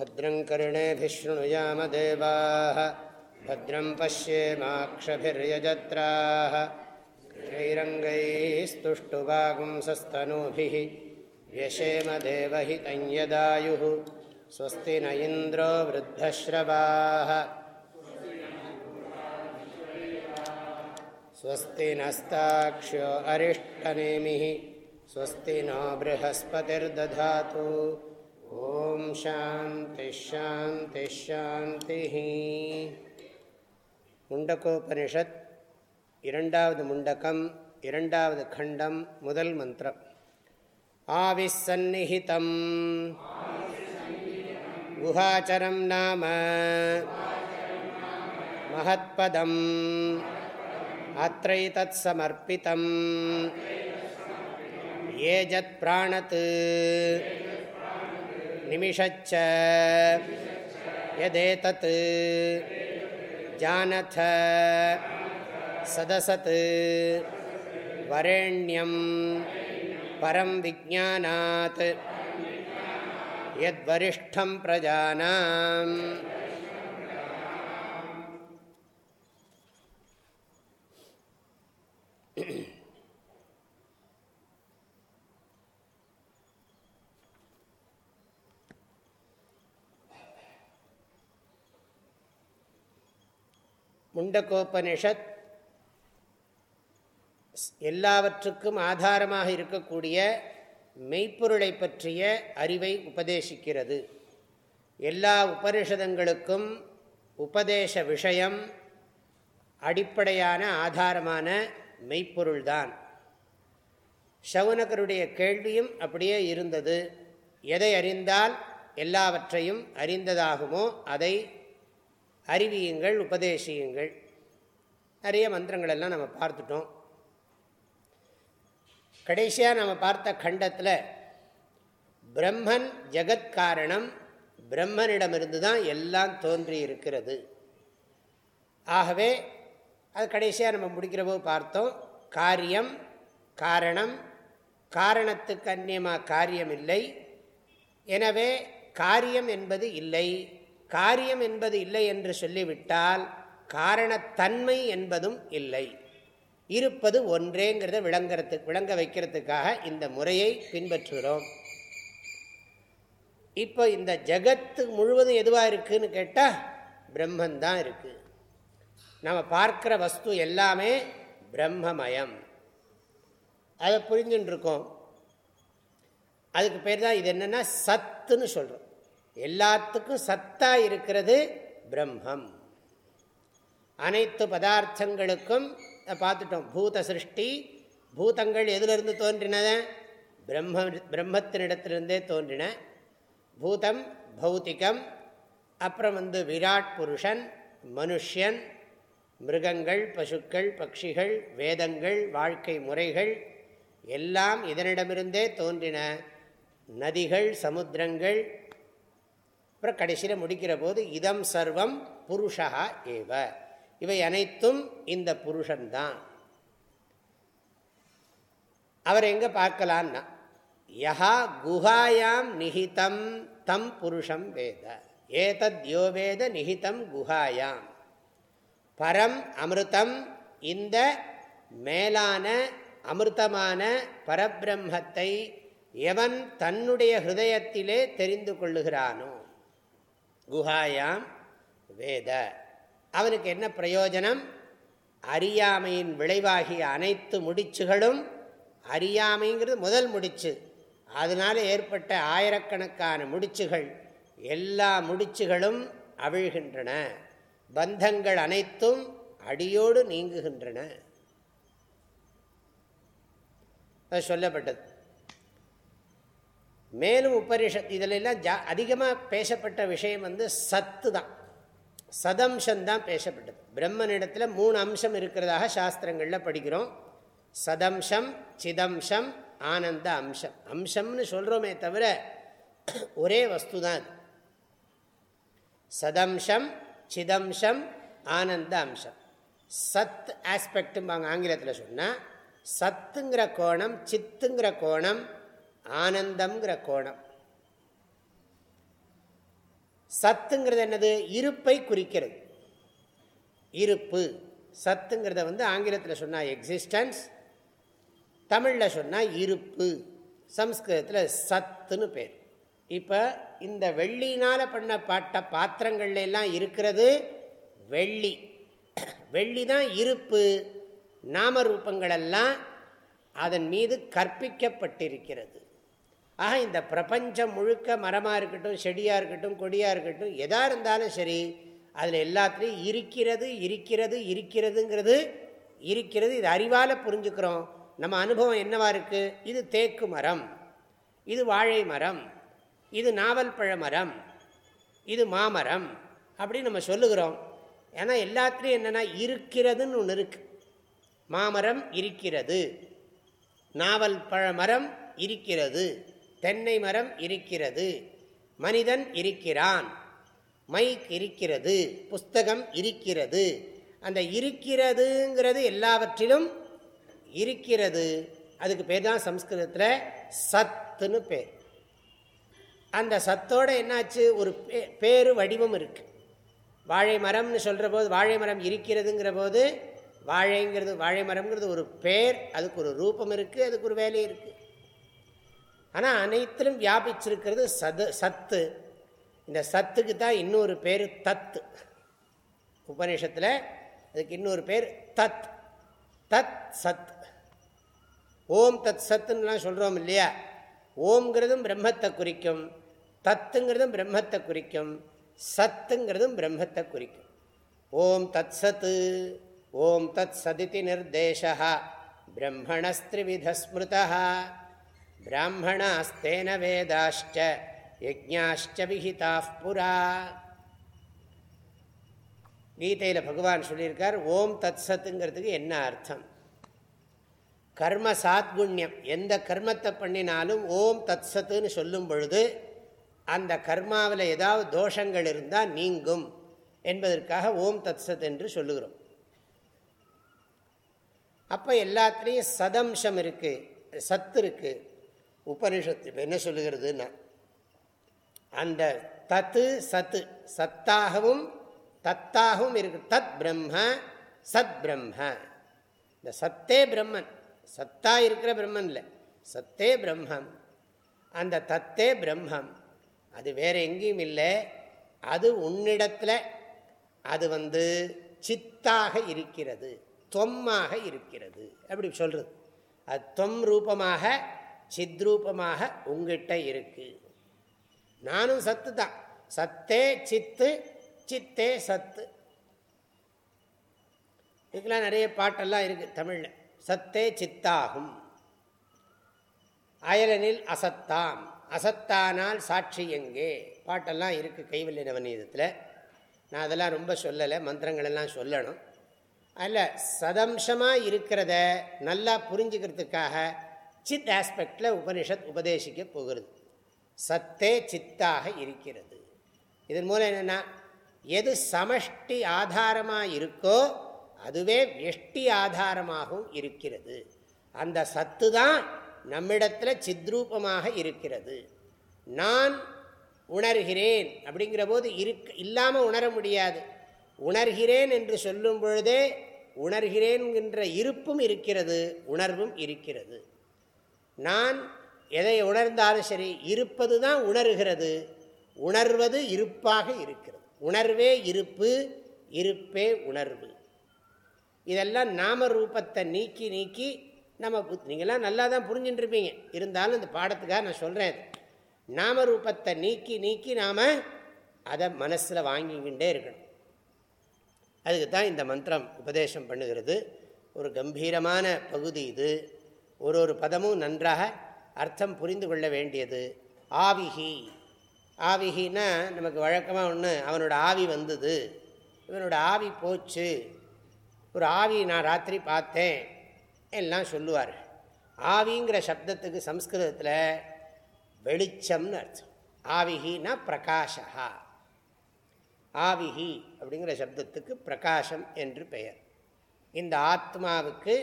भद्रं कर्णेभिशृणुयामदेवाः भद्रं पश्येमाक्षभिर्यजत्राः त्रैरङ्गैस्तुष्टुवागुंसस्तनूभिः व्यशेमदेवहितं यदायुः स्वस्ति न इन्द्रो वृद्धश्रवाः स्वस्ति नस्ताक्ष्यो अरिष्टनेमिः स्वस्ति नो बृहस्पतिर्दधातु ॐ शान्तिशान्तिशान्तिः मुण्डकोपनिषत् इरण्डावद् मुण्डकम् इरण्डावद् खण्डं मुदल् मन्त्रम् आविस्सन्निहितं गुहाचरं नाम महत्पदम् अत्रैतत्समर्पितं ये जत्प्राणत् निमिषच्च यदेतत् जानथ सदसत् वरेण्यं परं विज्ञानात् यद्वरिष्ठं प्रजानाम् முண்டகோபனிஷத் எல்லாவற்றுக்கும் ஆதாரமாக இருக்கக்கூடிய மெய்ப்பொருளை பற்றிய அறிவை உபதேசிக்கிறது. எல்லா உபனிஷதங்களுக்கும் உபதேச விஷயம் அடிப்படையான ஆதாரமான மெய்ப்பொருள்தான். சவுனகருடைய கேள்வியும் அப்படியே இருந்தது. எதை அறிந்தால் எல்லாவற்றையும் அறிந்ததாகுமோ அதை அறிவியுங்கள் உபதேசியுங்கள். நிறைய மந்திரங்கள் எல்லாம் நம்ம பார்த்துட்டோம். கடைசியாக நம்ம பார்த்த கண்டத்தில் பிரம்மன் ஜெகத்காரணம் பிரம்மனிடமிருந்து தான் எல்லாம் தோன்றி இருக்கிறது ஆகவே அது கடைசியாக நம்ம முடிக்கிற போது பார்த்தோம் காரியம் காரணம் காரணத்துக்கு அந்நியமாக காரியம் இல்லை எனவே காரியம் என்பது இல்லை. காரியம் என்பது இல்லை என்று சொல்லிவிட்டால் காரணத்தன்மை என்பதும் இல்லை. இருப்பது ஒன்றேங்கிறத விளங்குறதுக்கு விளங்க வைக்கிறதுக்காக இந்த முறையை பின்பற்றுகிறோம். இப்போ இந்த ஜகத்து முழுவதும் எதுவாக இருக்குதுன்னு கேட்டால் பிரம்மந்தான் இருக்குது நம்ம பார்க்குற வஸ்து எல்லாமே பிரம்மமயம். அதை புரிஞ்சுட்டு இருக்கோம் அதுக்கு பேர் தான் இது என்னென்னா சத்துன்னு சொல்கிறோம் எல்லாத்துக்கும் சத்தா இருக்கிறது பிரம்மம். அனைத்து பதார்த்தங்களுக்கும் பார்த்துட்டோம் பூத சிருஷ்டி பூதங்கள் எதிலிருந்து தோன்றினத பிரம்ம பிரம்மத்தினிடத்திலிருந்தே தோன்றின. பூதம் பௌத்திகம் அப்புறம் வந்து விராட் புருஷன் மனுஷன் மிருகங்கள் பசுக்கள் பட்சிகள் வேதங்கள் வாழ்க்கை முறைகள் எல்லாம் இதனிடமிருந்தே தோன்றின. நதிகள் சமுத்திரங்கள் அப்புறம் கடைசியில் முடிக்கிற போது இதம் சர்வம் புருஷா ஏவ. இவை அனைத்தும் இந்த புருஷன்தான். அவர் எங்கே பார்க்கலான்னா யஹா குஹாயாம் நிஹிதம் தம் புருஷம் வேத. ஏதத் யோ வேத நிஹிதம் குஹாயாம். பரம் அமிர்தம் இந்த மேலான அமிர்தமான பரபிரம்மத்தை எவன் தன்னுடைய ஹிருதயத்திலே தெரிந்து கொள்ளுகிறானோ குஹாயாம் வேத. அவனுக்கு என்ன பிரயோஜனம்? அறியாமையின் விளைவாகிய அனைத்து முடிச்சுகளும் அறியாமைங்கிறது முதல் முடிச்சு. அதனால் ஏற்பட்ட ஆயிரக்கணக்கான முடிச்சுகள் எல்லா முடிச்சுகளும் அவிழ்கின்றன. பந்தங்கள் அனைத்தும் அடியோடு நீங்குகின்றன. சொல்லப்பட்டது. மேலும் உபரிஷத் இதிலெல்லாம் ஜா அதிகமாக பேசப்பட்ட விஷயம் வந்து சத்து தான். சதம்சந்தான் பேசப்பட்டது. பிரம்மனிடத்தில் மூணு அம்சம் இருக்கிறதாக சாஸ்திரங்களில் படிக்கிறோம். சதம்சம் சிதம்சம் ஆனந்த அம்சம். அம்சம்னு சொல்கிறோமே தவிர ஒரே வஸ்து தான் சதம்சம் சிதம்சம் ஆனந்த அம்சம். சத் ஆஸ்பெக்டும்பாங்க ஆங்கிலத்தில் சொன்னால் சத்துங்கிற கோணம் சித்துங்கிற கோணம் ஆனந்தம்ங்கிற கோணம். சத்துங்கிறது என்னது? இருப்பை குறிக்கிறது. இருப்பு. சத்துங்கிறத வந்து ஆங்கிலத்தில் சொன்னால் எக்ஸிஸ்டன்ஸ் தமிழில் சொன்னால் இருப்பு. சம்ஸ்கிருதத்தில் சத்துன்னு பேர். இப்போ இந்த வெள்ளினால் பண்ண பாட்ட பாத்திரங்கள்ல எல்லாம் இருக்கிறது வெள்ளி. வெள்ளி தான் இருப்பு. நாமரூபங்களெல்லாம் அதன் மீது கற்பிக்கப்பட்டிருக்கிறது. ஆக இந்த பிரபஞ்சம் முழுக்க மரமாக இருக்கட்டும் செடியாக இருக்கட்டும் கொடியாக இருக்கட்டும் எதாக இருந்தாலும் சரி அதில் எல்லாத்துலேயும் இருக்கிறது இருக்கிறது இருக்கிறதுங்கிறது இருக்கிறது இது அறிவால் புரிஞ்சுக்கிறோம். நம்ம அனுபவம் என்னவா இருக்குது இது தேக்கு மரம் இது வாழை மரம் இது நாவல் பழ மரம் இது மாமரம் அப்படின்னு நம்ம சொல்லுகிறோம். ஏன்னா எல்லாத்துலேயும் என்னென்னா இருக்கிறதுன்னு ஒன்று இருக்குது மாமரம் இருக்கிறது நாவல் பழமரம் இருக்கிறது. தென்னை மரம் இருக்கிறது. மனிதன் இருக்கிறான். மைக் இருக்கிறது. புஸ்தகம் இருக்கிறது. அந்த இருக்கிறதுங்கிறது எல்லாவற்றிலும் இருக்கிறது. அதுக்கு பேர் தான் சம்ஸ்கிருதத்தில் சத்துன்னு பேர். அந்த சத்தோட என்னாச்சு? ஒரு பேரு வடிவம் இருக்கு. வாழை மரம்னு சொல்கிற போது வாழை மரம் இருக்கிறதுங்கிற போது வாழைங்கிறது வாழை மரம்ங்கிறது ஒரு பேர் அதுக்கு ஒரு ரூபம் இருக்குது அதுக்கு ஒரு வேலை இருக்குது ஆனால் அனைத்திலும் வியாபிச்சிருக்கிறது சது சத்து. இந்த சத்துக்கு தான் இன்னொரு பேர் தத்து உபநிஷத்தில் அதுக்கு இன்னொரு பேர் தத். தத் சத். ஓம் தத் சத்துன்னெலாம் சொல்கிறோம் இல்லையா? ஓம்ங்கிறதும் பிரம்மத்தை குறிக்கும். தத்துங்கிறதும் பிரம்மத்தை குறிக்கும். சத்துங்கிறதும் பிரம்மத்தை குறிக்கும். ஓம் தத் சத்து ஓம் தத் சதிதி நிர்தேசா பிரம்மணஸ்திரிவிதஸ்மிருதா பிராமணாஸ்தேன வேதாச்ச யஜ்ஞாஷ்ட விஹிதா புரா கீதையில் பகவான் சொல்லியிருக்கார் ஓம் தத் சத்துங்கிறதுக்கு என்ன அர்த்தம்? கர்ம சாத்குண்யம் எந்த கர்மத்தை பண்ணினாலும் ஓம் தத் சத்துன்னு சொல்லும் பொழுது அந்த கர்மாவில் ஏதாவது தோஷங்கள் இருந்தால் நீங்கும் என்பதற்காக ஓம் தத் சத் என்று சொல்லுகிறோம். அப்போ எல்லாத்துலேயும் சதம்சம் இருக்குது சத்து இருக்குது உபனிஷத்து என்ன சொல்லுகிறதுன்னா அந்த தத்து சத்து சத்தாகவும் தத்தாகவும் இருக்கு. தத் பிரம்ம சத் பிரம்ம. இந்த சத்தே பிரம்மன். சத்தா இருக்கிற பிரம்மன் இல்லை. சத்தே பிரம்மம். அந்த தத்தே பிரம்மம். அது வேற எங்கேயும் இல்லை. அது உன்னிடத்தில் அது வந்து சித்தாக இருக்கிறது. தொம்மாக இருக்கிறது. அப்படி சொல்கிறது அது தொம் ரூபமாக சித்ரூபமாக உங்ககிட்ட இருக்கு. நானும் சத்து தான். சத்தே சித்து சித்தே சத்து. இதுக்கெல்லாம் நிறைய பாட்டெல்லாம் இருக்குது தமிழில். சத்தே சித்தாகும். அயலனில் அசத்தாம். அசத்தானால் சாட்சி எங்கே? பாட்டெல்லாம் இருக்குது கைவல்ய நவநீதத்தில் நான் அதெல்லாம் ரொம்ப சொல்லலை மந்திரங்களெல்லாம் சொல்லணும். அதில் சதம்சமாக இருக்கிறத நல்லா புரிஞ்சுக்கிறதுக்காக சித் ஆஸ்பெக்டில் உபனிஷத் உபதேசிக்க போகிறது. சத்தே சித்தாக இருக்கிறது. இதன் மூலம் என்னென்னா எது சமஷ்டி ஆதாரமாக இருக்கோ அதுவே வெஷ்டி ஆதாரமாகவும் இருக்கிறது. அந்த சத்து தான் நம்மிடத்தில் சித்ரூபமாக இருக்கிறது. நான் உணர்கிறேன் அப்படிங்கிற போது இருக்க இல்லாமல் உணர முடியாது. உணர்கிறேன் என்று சொல்லும் பொழுதே உணர்கிறேன் என்ற இருப்பும் இருக்கிறது உணர்வும் இருக்கிறது. நான் எதை உணர்ந்தாலும் சரி இருப்பது தான் உணர்கிறது. உணர்வது இருப்பாக இருக்கிறது. உணர்வே இருப்பு இருப்பே உணர்வு. இதெல்லாம் நாம ரூபத்தை நீக்கி நீக்கி நம்ம நீங்கள்லாம் நல்லா தான் புரிஞ்சுட்டு இருப்பீங்க இருந்தாலும் இந்த பாடத்துக்காக நான் சொல்கிறேன் நாம ரூபத்தை நீக்கி நீக்கி நாம் அதை மனசில் வாங்கிக்கிட்டே இருக்கணும். அதுக்கு தான் இந்த மந்திரம் உபதேசம் பண்ணுகிறது. ஒரு கம்பீரமான பகுதி இது. ஒரு ஒரு பதமும் நன்றாக அர்த்தம் புரிந்து கொள்ள வேண்டியது. ஆவிஹி ஆவிகின்னா நமக்கு வழக்கமாக ஒன்று அவனோட ஆவி வந்தது. இவனோட ஆவி போச்சு. ஒரு ஆவி நான் ராத்திரி பார்த்தேன் எல்லாம் சொல்லுவார். ஆவிங்கிற சப்தத்துக்கு சம்ஸ்கிருதத்தில் வெளிச்சம்னு அர்த்தம். ஆவிகினா பிரகாஷா ஆவிகி அப்படிங்கிற சப்தத்துக்கு பிரகாசம் என்று பெயர். இந்த ஆத்மாவுக்கு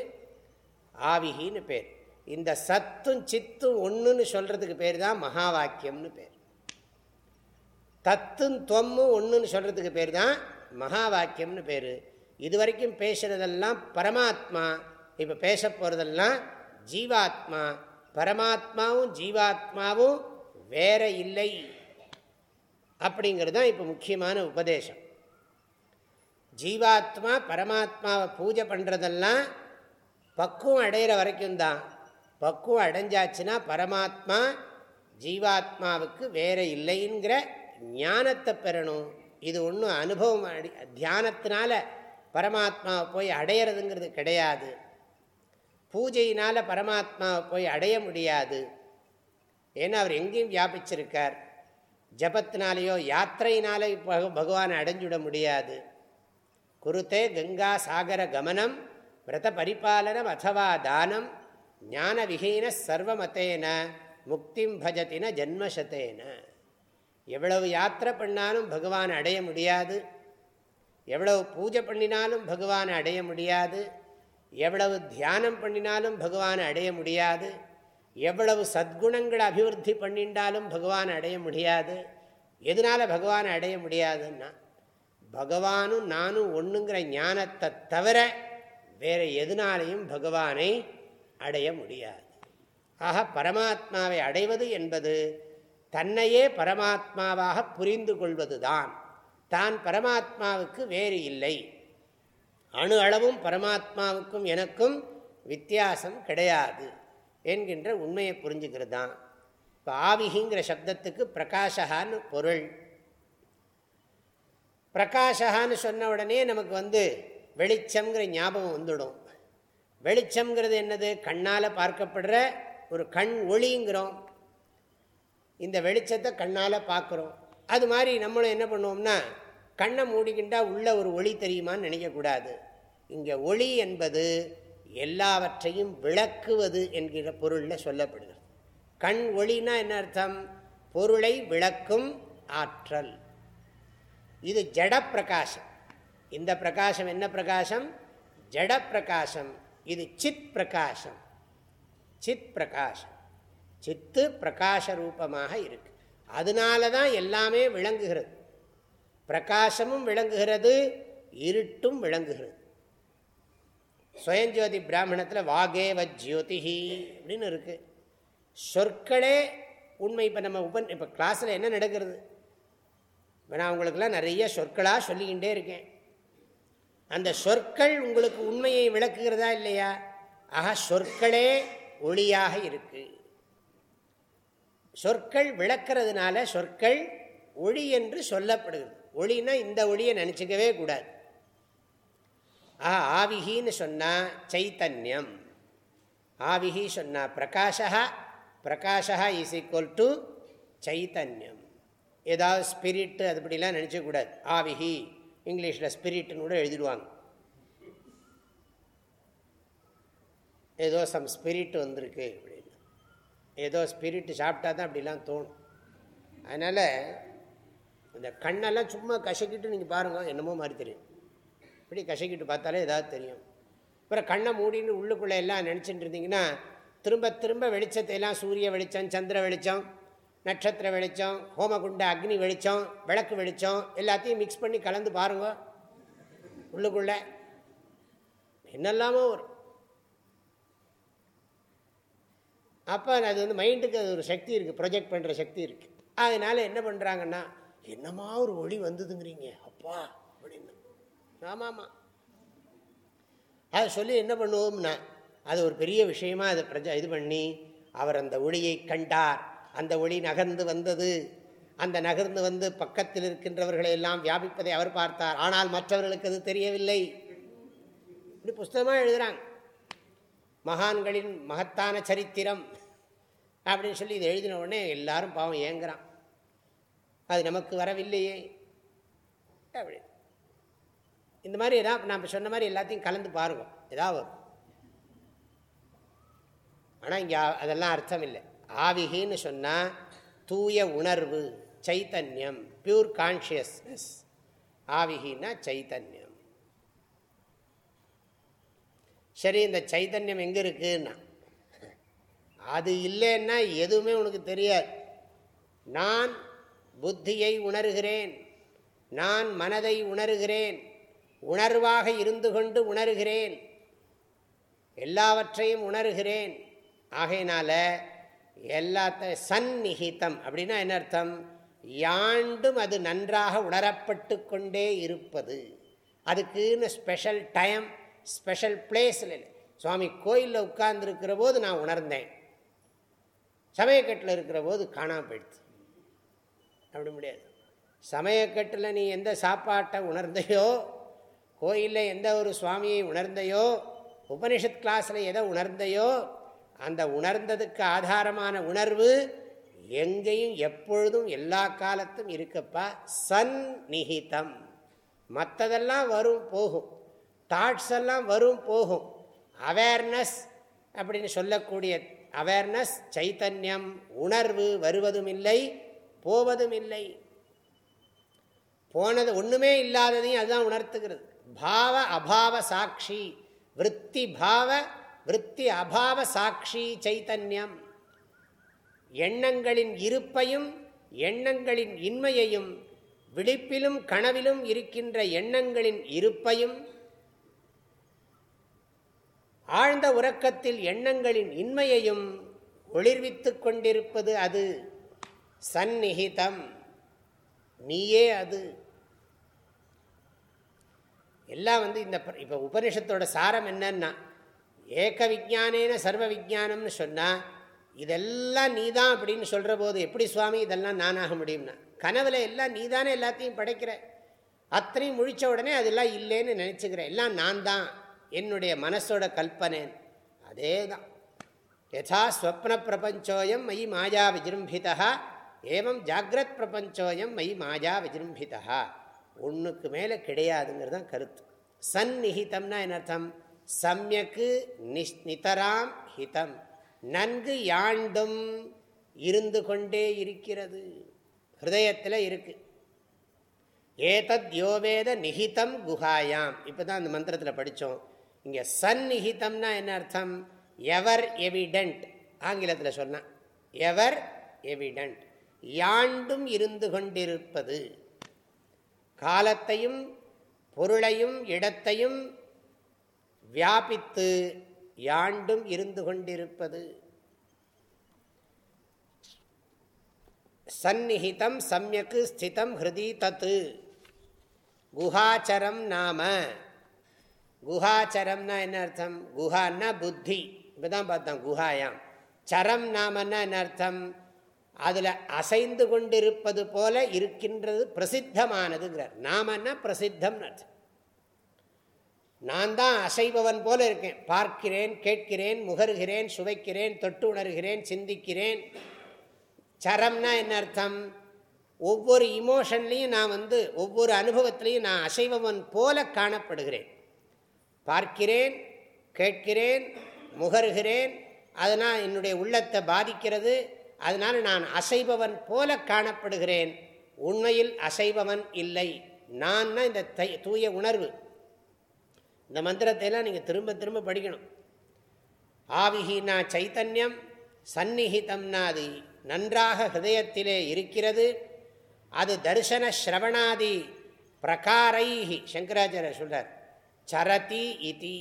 ஆவிகின்னு பேர். இந்த சத்தும் சித்தும் ஒன்றுன்னு சொல்கிறதுக்கு பேர் தான் மகா வாக்கியம்னு பேர். தத்தும் தொம்மும் ஒன்றுன்னு சொல்கிறதுக்கு பேர் தான் மகா வாக்கியம்னு பேர். இது வரைக்கும் பேசுகிறதெல்லாம் பரமாத்மா இப்போ பேச போகிறதெல்லாம் ஜீவாத்மா. பரமாத்மாவும் ஜீவாத்மாவும் வேற இல்லை. அப்படிங்கிறது தான் இப்போ முக்கியமான உபதேசம். ஜீவாத்மா பரமாத்மாவை பூஜை பண்ணுறதெல்லாம் பக்குவம் அடையிற வரைக்கும் தான். பக்குவம் அடைஞ்சாச்சுன்னா பரமாத்மா ஜீவாத்மாவுக்கு வேற இல்லைங்கிற ஞானத்தை பெறணும். இது ஒன்றும் அனுபவம் அடி தியானத்தினால பரமாத்மாவை போய் அடையிறதுங்கிறது கிடையாது. பூஜையினால் பரமாத்மாவை போய் அடைய முடியாது. ஏன்னா அவர் எங்கேயும் வியாபிச்சிருக்கார். ஜபத்தினாலேயோ யாத்திரையினாலே பகவானை அடைஞ்சுட முடியாது. குருத்தே கங்கா சாகர கமனம் விரத பரிபாலனம் அத்தவா தானம் ஞான விஹீன சர்வமத்தேன முக்திம் பஜத்தின ஜென்மசத்தேன எவ்வளவு யாத்திரை பண்ணாலும் பகவான் அடைய முடியாது. எவ்வளவு பூஜை பண்ணினாலும் பகவான் அடைய முடியாது. எவ்வளவு தியானம் பண்ணினாலும் பகவான் அடைய முடியாது. எவ்வளவு சத்குணங்களை அபிவிருத்தி பண்ணிண்டாலும் பகவான் அடைய முடியாது. எதனால் பகவான் அடைய முடியாதுன்னா பகவானும் நானும் ஒன்றுங்கிற ஞானத்தை தவிர வேறு எதனாலையும் பகவானை அடைய முடியாது. ஆக பரமாத்மாவை அடைவது என்பது தன்னையே பரமாத்மாவாக புரிந்து கொள்வதுதான். தான் பரமாத்மாவுக்கு வேறு இல்லை. அணு அளவும் பரமாத்மாவுக்கும் எனக்கும் வித்தியாசம் கிடையாது என்கின்ற உண்மையை புரிஞ்சுக்கிறது தான் இப்போ ஆவிகிங்கிற சப்தத்துக்கு பிரகாஷகான்னு பொருள். பிரகாஷகான்னு சொன்ன உடனே நமக்கு வந்து வெளிச்சம்ங்கிற ஞாபகம் வந்துடும். வெளிச்சம்ங்கிறது என்னது? கண்ணால் பார்க்கப்படுற ஒரு கண் ஒளிங்கிறோம். இந்த வெளிச்சத்தை கண்ணால் பார்க்குறோம். அது மாதிரி நம்மளும் என்ன பண்ணுவோம்னா கண்ணை மூடிக்கிண்டா உள்ள ஒரு ஒளி தெரியுமான்னு நினைக்கக்கூடாது. இங்கே ஒளி என்பது எல்லாவற்றையும் விளக்குவது என்கிற பொருளில் சொல்லப்படுகிறது. கண் ஒளினா என்ன அர்த்தம்? பொருளை விளக்கும் ஆற்றல். இது ஜட பிரகாசம் இந்த பிரகாசம் என்ன பிரகாசம்? ஜட பிரகாசம். இது சித் பிரகாசம். சித் பிரகாசம். சித்து பிரகாச ரூபமாக இருக்கு. அதனால தான் எல்லாமே விளங்குகிறது. பிரகாசமும் விளங்குகிறது இருட்டும் விளங்குகிறது. சுயஞ்சோதி பிராமணத்தில் வாகேவ ஜோதிஹி அப்படின்னு இருக்கு. சொற்களே உண்மை. இப்போ நம்ம உபன் இப்போ கிளாஸில் என்ன நடக்கிறது? இப்போ நான் உங்களுக்கெல்லாம் நிறைய சொற்களாக சொல்லிக்கிட்டே இருக்கேன். அந்த சொற்கள் உங்களுக்கு உண்மையை விளக்குகிறதா இல்லையா? ஆக சொற்களே ஒளியாக இருக்கு. சொற்கள் விளக்கிறதுனால சொற்கள் ஒளி என்று சொல்லப்படுகிறது. ஒளினா இந்த ஒளியை நினச்சிக்கவே கூடாது. ஆ ஆவிகின்னு சொன்னால் சைத்தன்யம். ஆவிகி சொன்னால் பிரகாஷா பிரகாஷா இஸ் ஈக்குவல் டு சைத்தன்யம். ஏதாவது ஸ்பிரிட்டு அதுபடிலாம் நினச்சக்கூடாது ஆவிகி இங்கிலீஷில் ஸ்பிரிட்னு கூட எழுதிடுவாங்க. ஏதோ சம் ஸ்பிரிட் வந்திருக்கு அப்படின்னு. ஏதோ ஸ்பிரிட்டு சாப்பிட்டா தான் அப்படிலாம் தோணும். அதனால் இந்த கண்ணெல்லாம் சும்மா கசக்கிட்டு நீங்கள் பாருங்கள் என்னமோ மாதிரி தெரியும். இப்படி கசக்கிட்டு பார்த்தாலே ஏதாவது தெரியும். அப்புறம் கண்ணை மூடின்னு உள்ளுக்குள்ளே எல்லாம் நினச்சிட்டு இருந்தீங்கன்னா திரும்ப திரும்ப வெளிச்சத்தை எல்லாம் சூரிய வெளிச்சம் சந்திர வெளிச்சம் நட்சத்திர வெளிச்சம் ஹோமகுண்ட அக்னி வெளிச்சம் விளக்கு வெளிச்சம் எல்லாத்தையும் மிக்ஸ் பண்ணி கலந்து பாருங்க. உள்ளுக்குள்ள. என்னெல்லாமோ வரும் அப்போ அது வந்து மைண்டுக்கு அது ஒரு சக்தி இருக்குது ப்ரொஜெக்ட் பண்ணுற சக்தி இருக்குது அதனால் என்ன பண்ணுறாங்கன்னா என்னமா ஒரு ஒளி வந்ததுங்கிறீங்க? அப்பா அப்படின்னு. ஆமாம். அதை சொல்லி என்ன பண்ணுவோம்னா அது ஒரு பெரிய விஷயமா அதை பிரஜா இது பண்ணி அவர் அந்த ஒளியை கண்டார். அந்த ஒளி நகர்ந்து வந்தது. அந்த நகர்ந்து வந்து பக்கத்தில் இருக்கின்றவர்களை எல்லாம் வியாபிப்பதை அவர் பார்த்தார். ஆனால் மற்றவர்களுக்கு அது தெரியவில்லை. இப்படி புஸ்தகமாக எழுதுகிறாங்க மகான்களின் மகத்தான சரித்திரம் அப்படின்னு சொல்லி இதை எழுதின உடனே எல்லாரும் பாவம் ஏங்குறான். அது நமக்கு வரவில்லையே. அப்படி. இந்த மாதிரி ஏதாவது நாம் சொன்ன மாதிரி எல்லாத்தையும் கலந்து பாருங்க ஏதாவது ஆனால் இங்கே அதெல்லாம் அர்த்தம் இல்லை. ஆவிகின்னு சொன்னால் தூய உணர்வு சைத்தன்யம் பியூர் கான்ஷியஸ்னஸ் ஆவிகின்னா சைத்தன்யம். சரி இந்த சைத்தன்யம் எங்கே இருக்குன்னா அது இல்லைன்னா எதுவுமே உனக்கு தெரியாது. நான் புத்தியை உணர்கிறேன் நான் மனதை உணர்கிறேன் உணர்வாக இருந்து கொண்டு உணர்கிறேன் எல்லாவற்றையும் உணர்கிறேன். ஆகையினால எல்லாத்த சந்நிகிதம் அப்படின்னா என்ன அர்த்தம்? யாண்டும் அது நன்றாக உணரப்பட்டு கொண்டே இருப்பது. அதுக்குன்னு ஸ்பெஷல் டைம் ஸ்பெஷல் பிளேஸில் இல்லை. சுவாமி கோயிலில் உட்கார்ந்துருக்கிற போது நான் உணர்ந்தேன். சமயக்கட்டில் இருக்கிற போது காணாமல் போயிடுது அப்படி முடியாது. சமயக்கட்டில் நீ எந்த சாப்பாட்டை உணர்ந்தையோ கோயிலில் எந்த ஒரு சுவாமியை உணர்ந்தையோ உபனிஷத் கிளாஸில் எதை உணர்ந்தையோ அந்த உணர்ந்ததுக்கு ஆதாரமான உணர்வு எங்கேயும் எப்பொழுதும் எல்லா காலத்தும் இருக்கப்பா. சந்நிகிதம் மற்றதெல்லாம் வரும் போகும். தாட்ஸ் எல்லாம் வரும் போகும். அவேர்னஸ் அப்படின்னு சொல்லக்கூடிய அவேர்னஸ் சைத்தன்யம் உணர்வு வருவதும் இல்லை போவதும் இல்லை போனது ஒன்றுமே இல்லாததையும் அதுதான் உணர்த்துகிறது. பாவ அபாவ சாட்சி விற்பி பாவ விற்பி அபாவ சாட்சி சைத்தன்யம். எண்ணங்களின் இருப்பையும் எண்ணங்களின் இன்மையையும் விழிப்பிலும் கனவிலும் இருக்கின்ற எண்ணங்களின் இருப்பையும் ஆழ்ந்த உறக்கத்தில் எண்ணங்களின் இன்மையையும் ஒளிர்வித்து கொண்டிருப்பது அது சந்நிகிதம். நீயே அது. எல்லாம் வந்து இந்த இப்போ உபனிஷத்தோட சாரம் என்னன்னா ஏக விஜானேன சர்வ விஜானம்னு சொன்னால் இதெல்லாம் நீ தான் அப்படின்னு சொல்கிற போது எப்படி சுவாமி இதெல்லாம் நானாக முடியும்னா? கனவில் எல்லாம் நீ தானே எல்லாத்தையும் படைக்கிற. அத்தனையும் முழித்த உடனே அதெல்லாம் இல்லைன்னு நினச்சிக்கிறேன் எல்லாம் நான் தான் என்னுடைய மனசோட கல்பனை. அதே தான் யதா ஸ்வப்ன பிரபஞ்சோயம் மயி மாயா விஜிரும்பிதா. ஏவம் ஜாகிரத் பிரபஞ்சோயம் மயி மாயா விஜృంభిதா ஒன்றுக்கு மேலே கிடையாதுங்கிறது தான் கருத்து. சந்நிஹிதம்னா என்ன அர்த்தம்? சமயக்கு நிதராம் ஹிதம். நன்கு யாண்டும் இருந்து கொண்டே இருக்கிறது. ஹிருதயத்தில் இருக்கு. ஏதத் யோவேத நிகிதம் குஹாயாம். இப்போ தான் அந்த மந்திரத்தில் படித்தோம் இங்கே சந்நிகிதம்னா என்ன அர்த்தம்? Ever evident. ஆங்கிலத்தில் சொன்னான் எவர் எவிடென்ட். யாண்டும் இருந்து கொண்டிருப்பது. காலத்தையும் பொருளையும் இடத்தையும் வியாபித்து யாண்டும் இருந்து கொண்டிருப்பது. சந்நிஹிதம் சமயக்கு ஸ்திதம் ஹிருதி தத்து. குஹாச்சரம் நாம. குஹாச்சரம்னா என்ன அர்த்தம்? குஹான்னா புத்தி. இப்பதான் பார்த்தோம் குஹாயாம். சரம் நாமன்னா என்ன அர்த்தம்? அதில் அசைந்து கொண்டிருப்பது போல இருக்கின்றது பிரசித்தமானதுங்கிறார். நாமன்னா பிரசித்தம் அர்த்தம். நான் தான் அசைபவன் போல இருக்கேன். பார்க்கிறேன் கேட்கிறேன் முகர்கிறேன் சுவைக்கிறேன் தொட்டு உணர்கிறேன் சிந்திக்கிறேன். சரம்னா என்ன அர்த்தம்? ஒவ்வொரு இமோஷன்லையும் நான் வந்து ஒவ்வொரு அனுபவத்திலையும் நான் அசைபவன் போல காணப்படுகிறேன். பார்க்கிறேன் கேட்கிறேன் முகர்கிறேன் அதனால் என்னுடைய உள்ளத்தை பாதிக்கிறது. அதனால் நான் அசைபவன் போல காணப்படுகிறேன். உண்மையில் அசைபவன் இல்லை. நான் இந்த தூய உணர்வு. இந்த மந்திரத்தையெல்லாம் நீங்கள் திரும்ப திரும்ப படிக்கணும். ஆவிஹினா சைத்தன்யம் சந்நிஹிதம்னா அது நன்றாக ஹிருதயத்திலே இருக்கிறது. அது தரிசன ஸ்ரவணாதி பிரகாரைஹி. சங்கராச்சாரிய சொல்றார் சரதி இதி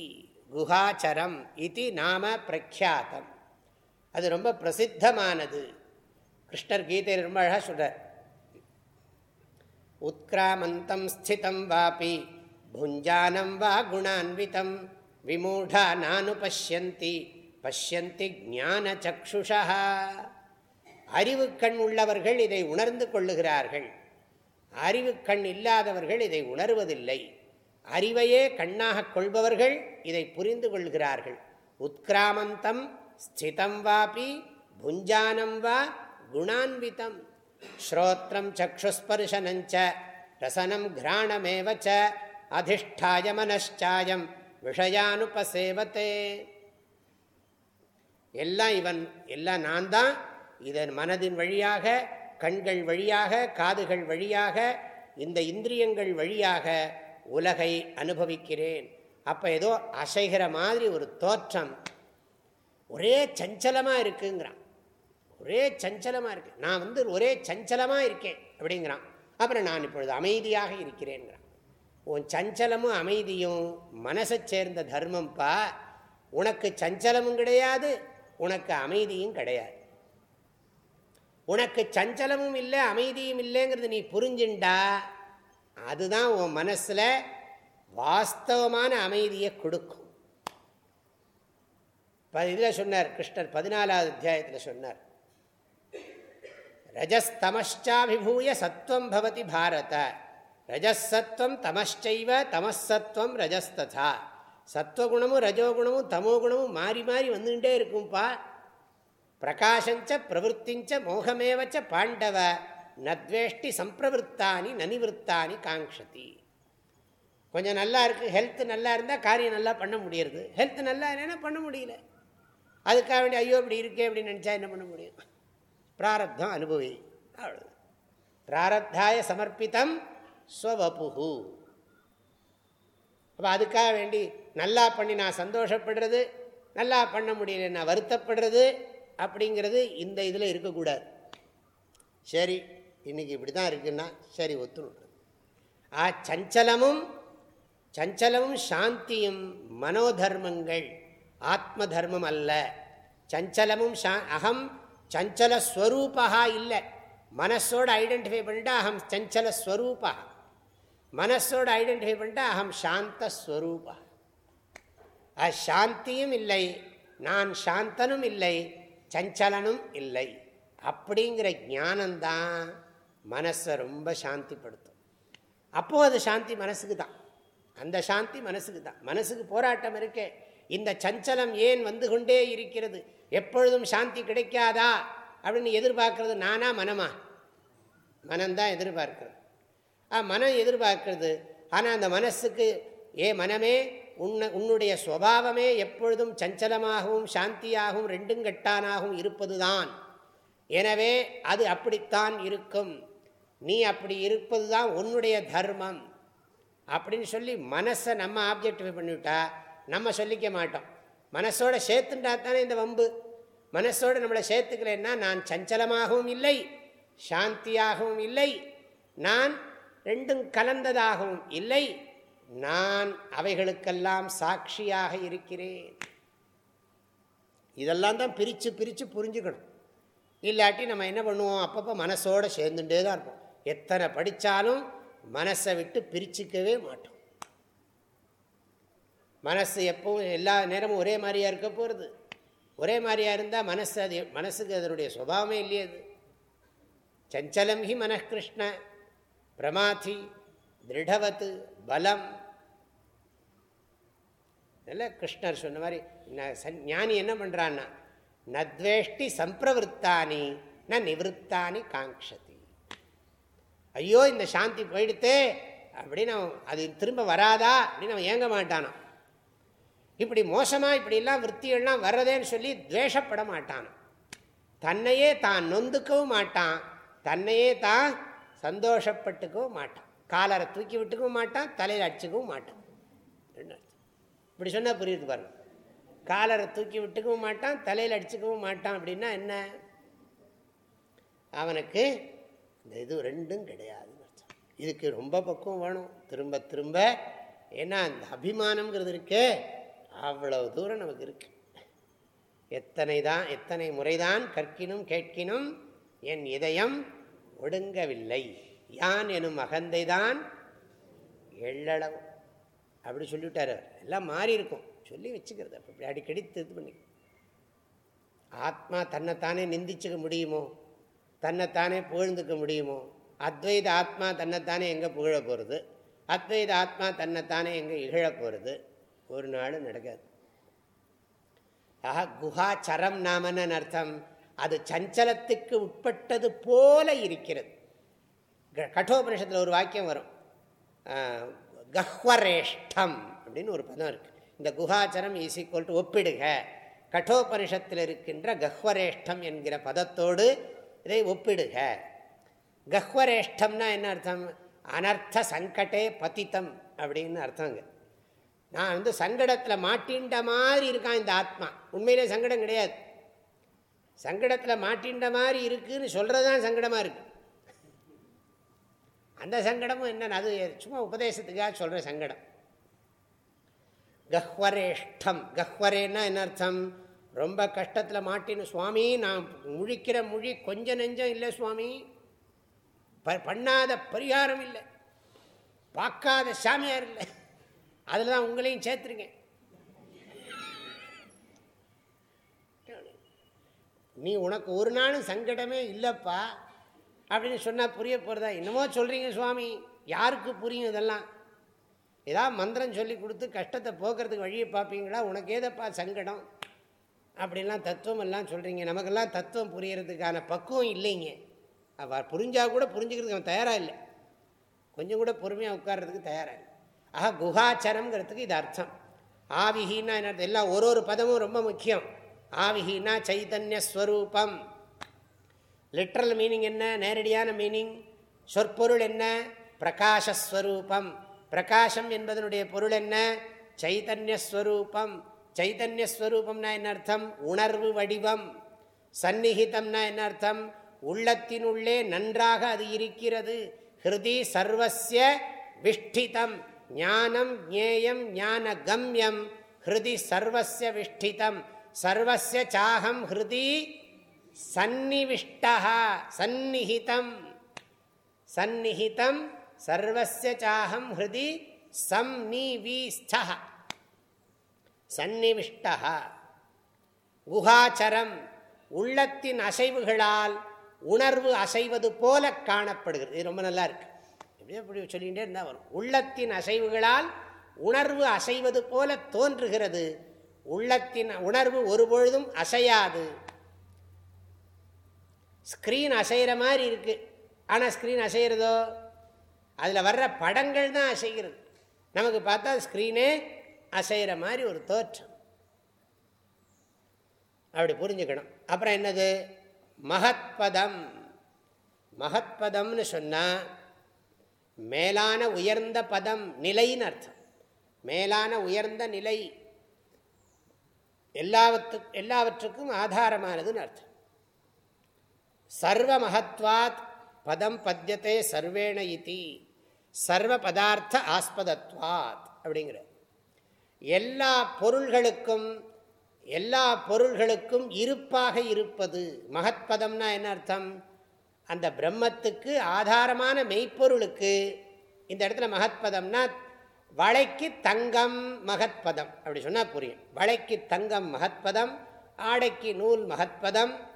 குஹாச்சரம் இது நாம பிரக்யாத்தம். அது ரொம்ப பிரசித்தமானது. கிருஷ்ணர் கீதையில் ரொம்ப அழகாக சொல்றார் உத்கிராமந்தம் ஸ்திதம் வாபி. புஞ்சானம் வா குணான்விதம் விமூடா நானு பசியந்தி பசியந்தி ஞான சக்ஷுஷா அறிவு கண் உள்ளவர்கள் இதை உணர்ந்து கொள்ளுகிறார்கள். அறிவு கண் இல்லாதவர்கள் இதை உணர்வதில்லை. அறிவையே கண்ணாக கொள்பவர்கள் இதை புரிந்து கொள்கிறார்கள். உத்கிராமந்தம் ஸ்திதம் வாபி புஞ்சானம் வா குணான்விதம். ஸ்ரோத்திரம் சக்ஷுஸ்பர்ஷனஞ்ச ரசனம் கிராணமேவச்ச அதிஷ்டாய மனச்சாயம் விஷயானுபசேவத்தே எல்லாம் இவன் எல்லாம் நான் தான் இதன் மனதின் வழியாக கண்கள் வழியாக காதுகள் வழியாக இந்த இந்திரியங்கள் வழியாக உலகை அனுபவிக்கிறேன். அப்போ ஏதோ அசைகிற மாதிரி ஒரு தோற்றம். ஒரே சஞ்சலமாக இருக்குங்கிறான். ஒரே சஞ்சலமாக இருக்கு. நான் வந்து ஒரே சஞ்சலமாக இருக்கேன் அப்படிங்கிறான். அப்புறம் நான் இப்பொழுது அமைதியாக இருக்கிறேங்கிறான் உன் சஞ்சலமும் அமைதியும் மனசை சேர்ந்த தர்மம்ப்பா உனக்கு சஞ்சலமும் கிடையாது உனக்கு அமைதியும் கிடையாது. உனக்கு சஞ்சலமும் இல்லை அமைதியும் இல்லைங்கிறது நீ புரிஞ்சுண்டா? அதுதான் உன் மனசில் வாஸ்தவமான அமைதியை கொடுக்கும். இதில் சொன்னார் கிருஷ்ணர் பதினாலாவது அத்தியாயத்தில் சொன்னார். ரஜஸ்தமஷ்டாபிபூய சத்வம் பவதி பாரத. ரஜசத்வம் தமஷ்டைவ தமசத்வம் ரஜஸ்ததா. சத்வகுணமும் ரஜோகுணமும் தமோகுணமும் மாறி மாறி வந்துகிட்டே இருக்கும்பா. பிரகாஷஞ்ச பிரவருத்திஞ்ச மோகமேவச்ச பாண்டவ நத்வேஷ்டி சம்பிரவருத்தானி நனிவருத்தானி காங்ஷதி கொஞ்சம் நல்லா இருக்குது ஹெல்த் நல்லா இருந்தால் காரியம் நல்லா பண்ண முடியறது. ஹெல்த் நல்லா இல்லைன்னா பண்ண முடியல. அதுக்காக வேண்டிய ஐயோ இப்படி இருக்கே அப்படின்னு நினச்சா என்ன பண்ண முடியும்? பிராரப்தம் அனுபவி. அவ்வளோ பிராரத்தாய சமர்ப்பித்தம் ஸ்வபுகு அப்போ அதுக்காக வேண்டி நல்லா பண்ணி நான் சந்தோஷப்படுறது நல்லா பண்ண முடியல நான் வருத்தப்படுறது அப்படிங்கிறது இந்த இதில் இருக்கக்கூடாது. சரி இன்றைக்கி இப்படி தான் இருக்குன்னா சரி ஒத்துணுன்றது ஆ சஞ்சலமும் சஞ்சலமும் சாந்தியும் மனோதர்மங்கள் ஆத்ம தர்மம் அல்ல. சஞ்சலமும் சா அகம் சஞ்சலஸ்வரூபா இல்லை. மனசோடு ஐடென்டிஃபை பண்ணிட்டா அகம் சஞ்சலஸ்வரூபா மனசோடு ஐடென்டிஃபை பண்ணிட்டா அகம் சாந்தஸ்வரூபா சாந்தியும் இல்லை நான் சாந்தனும் இல்லை சஞ்சலனும் இல்லை. அப்படிங்கிற ஞானந்தான் மனசை ரொம்ப சாந்திப்படுத்தும். அப்போது அது சாந்தி மனசுக்கு தான் அந்த சாந்தி மனசுக்கு தான் மனசுக்கு போராட்டம் இருக்கே. இந்த சஞ்சலம் ஏன் வந்து கொண்டே இருக்கிறது? எப்பொழுதும் சாந்தி கிடைக்காதா? அப்படின்னு எதிர்பார்க்கறது நானா மனமா? மனம்தான் எதிர்பார்க்கிறது. மனம் எதிர்பார்க்கறது. ஆனால் அந்த மனசுக்கு ஏ மனமே உன்ன உன்னுடைய சுவாவமே எப்பொழுதும் சஞ்சலமாகவும் சாந்தியாகவும் ரெண்டும் கட்டானாகவும் இருப்பதுதான். எனவே அது அப்படித்தான் இருக்கும். நீ அப்படி இருப்பது தான் உன்னுடைய தர்மம். அப்படின்னு சொல்லி மனசை நம்ம ஆப்ஜெக்டிஃபை பண்ணிவிட்டா நம்ம சொல்லிக்க மாட்டோம். மனசோட சேர்த்துட்டா தானே இந்த வம்பு. மனசோடு நம்மளை சேர்த்துக்கலன்னா நான் சஞ்சலமாகவும் இல்லை சாந்தியாகவும் இல்லை. நான் ரெண்டும் கலந்ததாகவும் இல்லை. நான் அவைகளுக்கெல்லாம் சாட்சியாக இருக்கிறேன். இதெல்லாம் தான் பிரித்து பிரித்து புரிஞ்சுக்கணும். இல்லாட்டி நம்ம என்ன பண்ணுவோம்? அப்பப்போ மனசோடு சேர்ந்துட்டே தான் இருப்போம். எத்தனை படித்தாலும் மனசை விட்டு பிரிச்சுக்கவே மாட்டோம். மனசு எப்பவும் எல்லா நேரமும் ஒரே மாதிரியாக இருக்க போகிறது ஒரே மாதிரியாக இருந்தால் மனசு அது மனசுக்கு அதனுடைய சுபாவமே இல்லையே அது. சஞ்சலம் ஹி மனக்கிருஷ்ண பிரமாதி திருடவத்து பலம். இல்லை கிருஷ்ணர் சொன்ன மாதிரி ஞானி என்ன பண்ணுறான்னா நத்வேஷ்டி சம்பிரவருத்தானி ந நிவத்தானி காங்ஷதி ஐயோ இந்த சாந்தி போயிடுத்தே அப்படின்னு அவன் அது திரும்ப வராதா அப்படின்னு அவன் ஏங்க மாட்டானான் இப்படி மோசமாக இப்படிலாம் விற்த்திகள்லாம் வர்றதேன்னு சொல்லி துவேஷப்பட மாட்டான் தன்னையே தான் நொந்துக்கவும் மாட்டான் தன்னையே தான் சந்தோஷப்பட்டுக்கவும் மாட்டான். காலரை தூக்கி விட்டுக்கவும் மாட்டான் தலையில் அடிச்சுக்கவும் மாட்டான். இப்படி சொன்னால் புரியுது பாருங்க. காலரை தூக்கி விட்டுக்கவும் மாட்டான் தலையில் அடிச்சுக்கவும் மாட்டான் அப்படின்னா என்ன? அவனுக்கு இந்த இது ரெண்டும் கிடையாது இதுக்கு ரொம்ப பக்குவம் வேணும். திரும்ப திரும்ப ஏன்னா அந்த அபிமானம்ங்கிறது இருக்கே அவ்வளவு தூரம் நமக்கு இருக்கு. எத்தனை தான் எத்தனை முறைதான் கற்கினும் கேட்கினும் என் இதயம் ஒடுங்கவில்லை. யான் எனும் அகந்தை தான் எள்ளளவு. அப்படி சொல்லிவிட்டார் எல்லாம் மாறி இருக்கும். சொல்லி வச்சுக்கிறது. அப்படி அடிக்கடி இது பண்ணி. ஆத்மா தன்னைத்தானே நிந்திச்சுக்க முடியுமோ? தன்னைத்தானே புகழ்ந்துக்க முடியுமோ? அத்வைத ஆத்மா தன்னைத்தானே எங்கே புகழ போகிறது அத்வைத ஆத்மா தன்னைத்தானே எங்கே இகழ போகிறது ஒரு நாள் நடக்காது. ஆஹா குஹா சரம் நாமன்னு அர்த்தம்? அது சஞ்சலத்துக்கு உட்பட்டது போல இருக்கிறது. கட்டோபனிஷத்தில் ஒரு வாக்கியம் வரும். கஹ்வரேஷ்டம் அப்படின்னு ஒரு பதம் இருக்குது இந்த குஹாச்சரம் ஈஸ் ஈக்குவல் டு ஒப்பிடுக. கட்டோபனிஷத்தில் இருக்கின்ற கஹ்வரேஷ்டம் என்கிற பதத்தோடு இதை ஒப்பிடுக. கஹ்வரேஷ்டம்னா என்ன அர்த்தம்? அனர்த்த சங்கடே பதித்தம் அப்படின்னு அர்த்தங்க நான் வந்து சங்கடத்தில் மாட்டின்ற மாதிரி இருக்கான் இந்த ஆத்மா. உண்மையிலே சங்கடம் கிடையாது. சங்கடத்தில் மாட்டின்ற மாதிரி இருக்குதுன்னு சொல்கிறது தான் சங்கடமாக இருக்கு. அந்த சங்கடமும் என்னென்னு அது சும்மா உபதேசத்துக்காக சொல்கிற சங்கடம். கஹ்வரேஷ்டம். கஹ்வரேன்னா என்ன அர்த்தம்? ரொம்ப கஷ்டத்தில் மாட்டின்னு சுவாமி நான் முழிக்கிற மொழி கொஞ்சம் நெஞ்சம் இல்லை சுவாமி. பண்ணாத பரிகாரம் இல்லை. பார்க்காத சாமியார் இல்லை. அதில் தான் உங்களையும் சேர்த்துருங்க நீ உனக்கு ஒரு நாளும் சங்கடமே இல்லைப்பா அப்படின்னு சொன்னால் புரிய போகிறதா என்னமோ சொல்கிறீங்க சுவாமி. யாருக்கு புரியும் இதெல்லாம்? ஏதாவது மந்திரம் சொல்லி கொடுத்து கஷ்டத்தை போக்குறதுக்கு வழியை பார்ப்பீங்களா? உனக்கு ஏதப்பா சங்கடம்? அப்படின்லாம் தத்துவம் எல்லாம் சொல்கிறீங்க நமக்கெல்லாம் தத்துவம் புரியறதுக்கான பக்குவம் இல்லைங்க. அவர் புரிஞ்சால் கூட புரிஞ்சுக்கிறதுக்கு அவன் தயாராக இல்லை. கொஞ்சம் கூட பொறுமையாக உட்கார்றதுக்கு தயாராக இல்லை. ஆஹா குஹாச்சரம்ங்கிறதுக்கு இது அர்த்தம். ஆவிஹின்னா என்ன எல்லாம் ஒரு ஒரு பதமும் ரொம்ப முக்கியம். ஆவிஹினா சைதன்யஸ்வரூபம் லிட்ரல் மீனிங் என்ன? நேரடியான மீனிங் சொற்பொருள் என்ன? பிரகாஷஸ்வரூபம். பிரகாஷம் என்பதனுடைய பொருள் என்ன? சைதன்யஸ்வரூபம் சைதன்யஸ்வரூபம்னா என்ன அர்த்தம்? உணர்வு வடிவம். சந்நிகிதம்னா என்ன அர்த்தம்? உள்ளத்தினுள்ளே நன்றாக அது இருக்கிறது. ஹிருதி சர்வசிய விஷ்டிதம். ஞானம் ஜேயம் ஞான கம்யம் ஹிருதி சர்வசிய விஷ்டிதம். சர்வசிய சாகம் ஹிருதி சந்நிவிஷ்டா சந்நிஹிதம். சந்நிஹிதம் சர்வசிய சாகம் ஹிருதி சம்நிவீஸ்த சந்நிவிஷ்டா. குஹாச்சரம் உள்ளத்தின் அசைவுகளால் உணர்வு அசைவது போல காணப்படுகிறது. இது ரொம்ப நல்லா இருக்கு எப்படியே இப்படி சொல்லிகிட்டே இருந்தால் வரும். உள்ளத்தின் அசைவுகளால் உணர்வு அசைவது போல தோன்றுகிறது. உள்ளத்தின் உணர்வு ஒருபொழுதும் அசையாது. ஸ்க்ரீன் அசைகிற மாதிரி இருக்குது ஆனால் ஸ்க்ரீன் அசைகிறதோ அதில் வர்ற படங்கள் தான் அசைகிறது. நமக்கு பார்த்தா ஸ்க்ரீனே அசைகிற மாதிரி ஒரு தோற்றம். அப்படி புரிஞ்சுக்கணும். அப்புறம் என்னது? மகத்பதம். மகத்பதம்னு சொன்னால் மேலான உயர்ந்த பதம் நிலைன்னு அர்த்தம். மேலான உயர்ந்த நிலை எல்லாவற்று எல்லாவற்றுக்கும் ஆதாரமானதுன்னு அர்த்தம். சர்வ மகத்வாத் பதம் பத்தியத்தை சர்வேண இத்தி சர்வ பதார்த்த ஆஸ்பதத்வாத் அப்படிங்கிற. எல்லா பொருள்களுக்கும் எல்லா பொருள்களுக்கும் இருப்பாக இருப்பது மகத்பதம்னா என்ன அர்த்தம்? அந்த பிரம்மத்துக்கு ஆதாரமான மெய்ப்பொருளுக்கு இந்த இடத்துல மகத்பதம்னா வளைக்கு தங்கம் மகத்பதம். அப்படி சொன்னால் புரியும். வளைக்கு தங்கம் மகத்பதம் ஆடைக்கு நூல் மகத்பதம்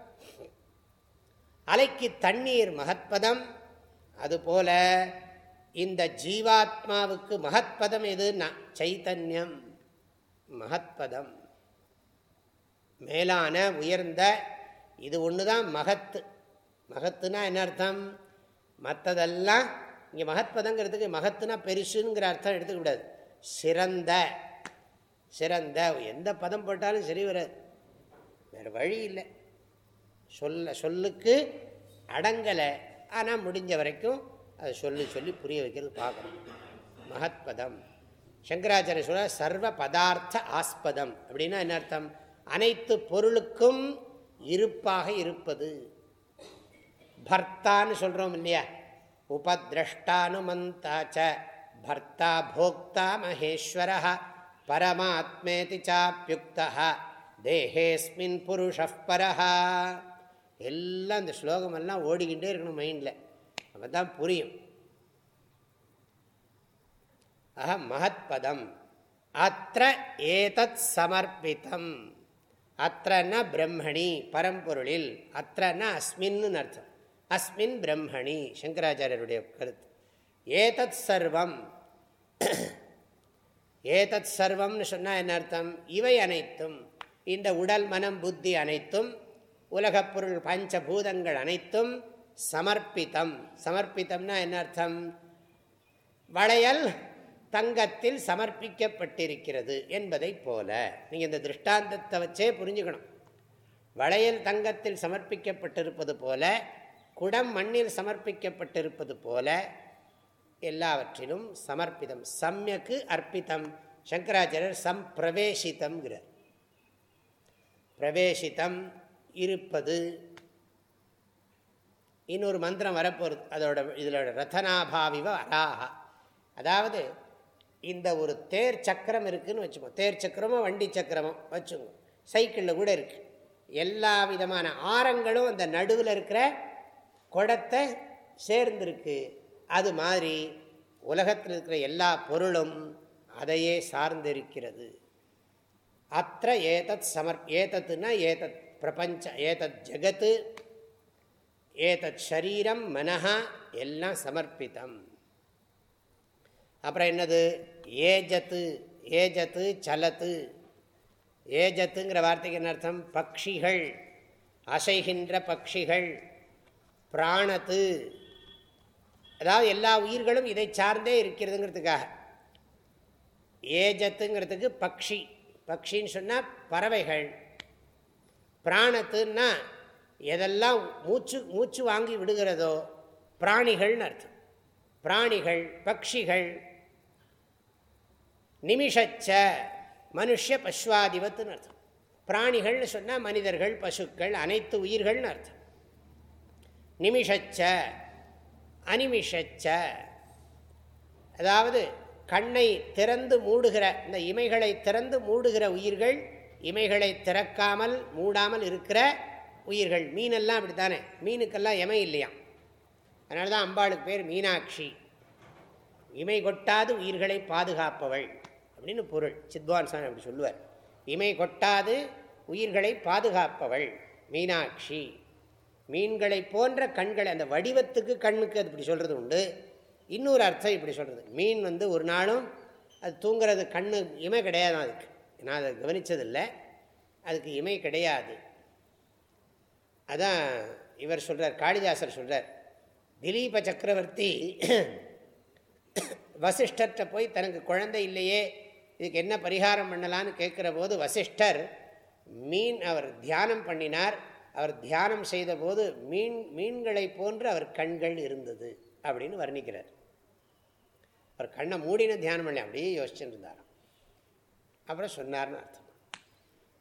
அலைக்கு தண்ணீர் மகத்பதம். அதுபோல இந்த ஜீவாத்மாவுக்கு மகத்பதம் எதுன்னா? சைத்தன்யம் மகத்பதம். மேலான உயர்ந்த இது ஒன்று தான் மகத்து. மகத்துனா என்ன அர்த்தம்? மற்றதெல்லாம் இங்கே மகத்பதங்கிறதுக்கு மகத்துனா பெருசுங்கிற அர்த்தம் எடுத்துக்கூடாது சிறந்த. சிறந்த. எந்த பதம் போட்டாலும் சரி வராது. வேறு வழி இல்லை. சொல்ல சொல்லுக்கு அடங்கலை. ஆனால் முடிஞ்ச வரைக்கும் அதை சொல்லி சொல்லி புரிய வைக்கிறது பார்க்கணும். மகத்பதம் சங்கராச்சாரிய சொல்ல சர்வ பதார்த்த ஆஸ்பதம். அப்படின்னா என்ன அர்த்தம்? அனைத்து பொருளுக்கும் இருப்பாக இருப்பது. பர்த்தான்னு சொல்கிறோம் இல்லையா? உபதிரஷ்டானுமந்தாச்ச பர்த்தா போக்தா மகேஸ்வர பரமாத்மேதி சாப்பியுக்தா தேகேஸ்மின் புருஷ பரஹா எல்லாம் இந்த ஸ்லோகமெல்லாம் ஓடிக்கிட்டே இருக்கணும் மைண்டில் அப்போ தான் புரியும். ஆஹா மகத்பதம். அத்த ஏதத் சமர்ப்பித்தம் அத்தன பிரம்மணி பரம்பொருளில். அத்தன அஸ்மின்னு அர்த்தம். அஸ்மின் பிரம்மணி சங்கராச்சாரியருடைய கருத்து. ஏதத் சர்வம். ஏதத் சர்வம்னு சொன்னால் என்ன அர்த்தம்? இவை அனைத்தும் இந்த உடல் மனம் புத்தி அனைத்தும் உலகப்பொருள் பஞ்சபூதங்கள் அனைத்தும் சமர்ப்பித்தம் சமர்ப்பித்தம்னா என்ன அர்த்தம்? வளையல் தங்கத்தில் சமர்ப்பிக்கப்பட்டிருக்கிறது என்பதை போல. நீங்கள் இந்த திருஷ்டாந்தத்தை வச்சே புரிஞ்சுக்கணும். வளையல் தங்கத்தில் சமர்ப்பிக்கப்பட்டிருப்பது போல குடம் மண்ணில் சமர்ப்பிக்கப்பட்டிருப்பது போல எல்லாவற்றிலும் சமர்ப்பிதம். சம்யக்கு அர்ப்பித்தம் சங்கராச்சாரியர் சம் பிரவேசித்தம்ங்கிறார் பிரவேசித்தம் இருப்பது. இன்னொரு மந்திரம் வரப்போகிறது அதோட இதோட ரத்தனாபாவிவ அராகா அதாவது இந்த ஒரு தேர் சக்கரம் இருக்குதுன்னு வச்சுக்கோ. தேர் சக்கரமோ வண்டி சக்கரமோ வச்சுக்கோ. சைக்கிளில் கூட இருக்குது எல்லா விதமான ஆரங்களும் அந்த நடுவில் இருக்கிற குடத்தை சேர்ந்திருக்கு. அது மாதிரி உலகத்தில் இருக்கிற எல்லா பொருளும் அதையே சார்ந்திருக்கிறது. அத்த ஏதத் சமர் ஏதத்துனா ஏதத் பிரபஞ்ச ஏதத் ஜகத்து ஏதத் ஷரீரம் மனஹா எல்லாம் சமர்ப்பித்தம் அப்புறம் என்னது? ஏஜத்து ஏஜத்து சலத்து. ஏஜத்துங்கிற வார்த்தைக்கு என்ன அர்த்தம்? பக்ஷிகள் அசைகின்ற பக்ஷிகள். பிராணத்து. அதாவது எல்லா உயிர்களும் இதை சார்ந்தே இருக்கிறதுங்கிறதுக்காக. ஏஜத்துங்கிறதுக்கு பக்ஷி. பக்ஷின்னு சொன்னால் பறவைகள். பிராணத்துன்னா எதெல்லாம் மூச்சு மூச்சு வாங்கி விடுகிறதோ பிராணிகள்னு அர்த்தம். பிராணிகள் பக்ஷிகள். நிமிஷச்ச மனுஷ பஸ்வாதிபத்துன்னு அர்த்தம். பிராணிகள்னு சொன்னால் மனிதர்கள் பசுக்கள் அனைத்து உயிர்கள்னு அர்த்தம். நிமிஷச்ச அனிமிஷச்ச. அதாவது கண்ணை திறந்து மூடுகிற இந்த இமைகளை திறந்து மூடுகிற உயிர்கள் இமைகளை திறக்காமல் மூடாமல் இருக்கிற உயிர்கள். மீனெல்லாம் அப்படி தானே மீனுக்கெல்லாம் எமை இல்லையாம் அதனால தான் அம்பாளுக்கு பேர் மீனாட்சி. இமை கொட்டாது உயிர்களை பாதுகாப்பவள் அப்படின்னு பொருள். சித்வான் சாமி அப்படி சொல்லுவார். இமை கொட்டாது உயிர்களை பாதுகாப்பவள் மீனாட்சி. மீன்களை போன்ற கண்களை அந்த வடிவத்துக்கு கண்ணுக்கு அது இப்படி சொல்கிறது உண்டு. இன்னொரு அர்த்தம் இப்படி சொல்கிறது மீன் வந்து ஒரு நாளும் அது தூங்குறது கண்ணு இமை கிடையாது அதுக்கு. நான் அதை கவனித்ததில்லை அதுக்கு இமை கிடையாது. அதான் இவர் சொல்கிறார் காளிதாசர் சொல்கிறார் திலீப சக்கரவர்த்தி வசிஷ்டர்கிட்ட போய் தனக்கு குழந்தை இல்லையே இதுக்கு என்ன பரிகாரம் பண்ணலான்னு கேட்குற போது வசிஷ்டர் மீன் அவர் தியானம் பண்ணினார். அவர் தியானம் செய்தபோது மீன் மீன்களை போன்று அவர் கண்கள் இருந்தது அப்படின்னு வர்ணிக்கிறார். அவர் கண்ணை மூடின தியானம் பண்ணி அப்படியே யோசிச்சுட்டு இருந்தாராம் அப்புறம் சொன்னார்னு அர்த்தம்.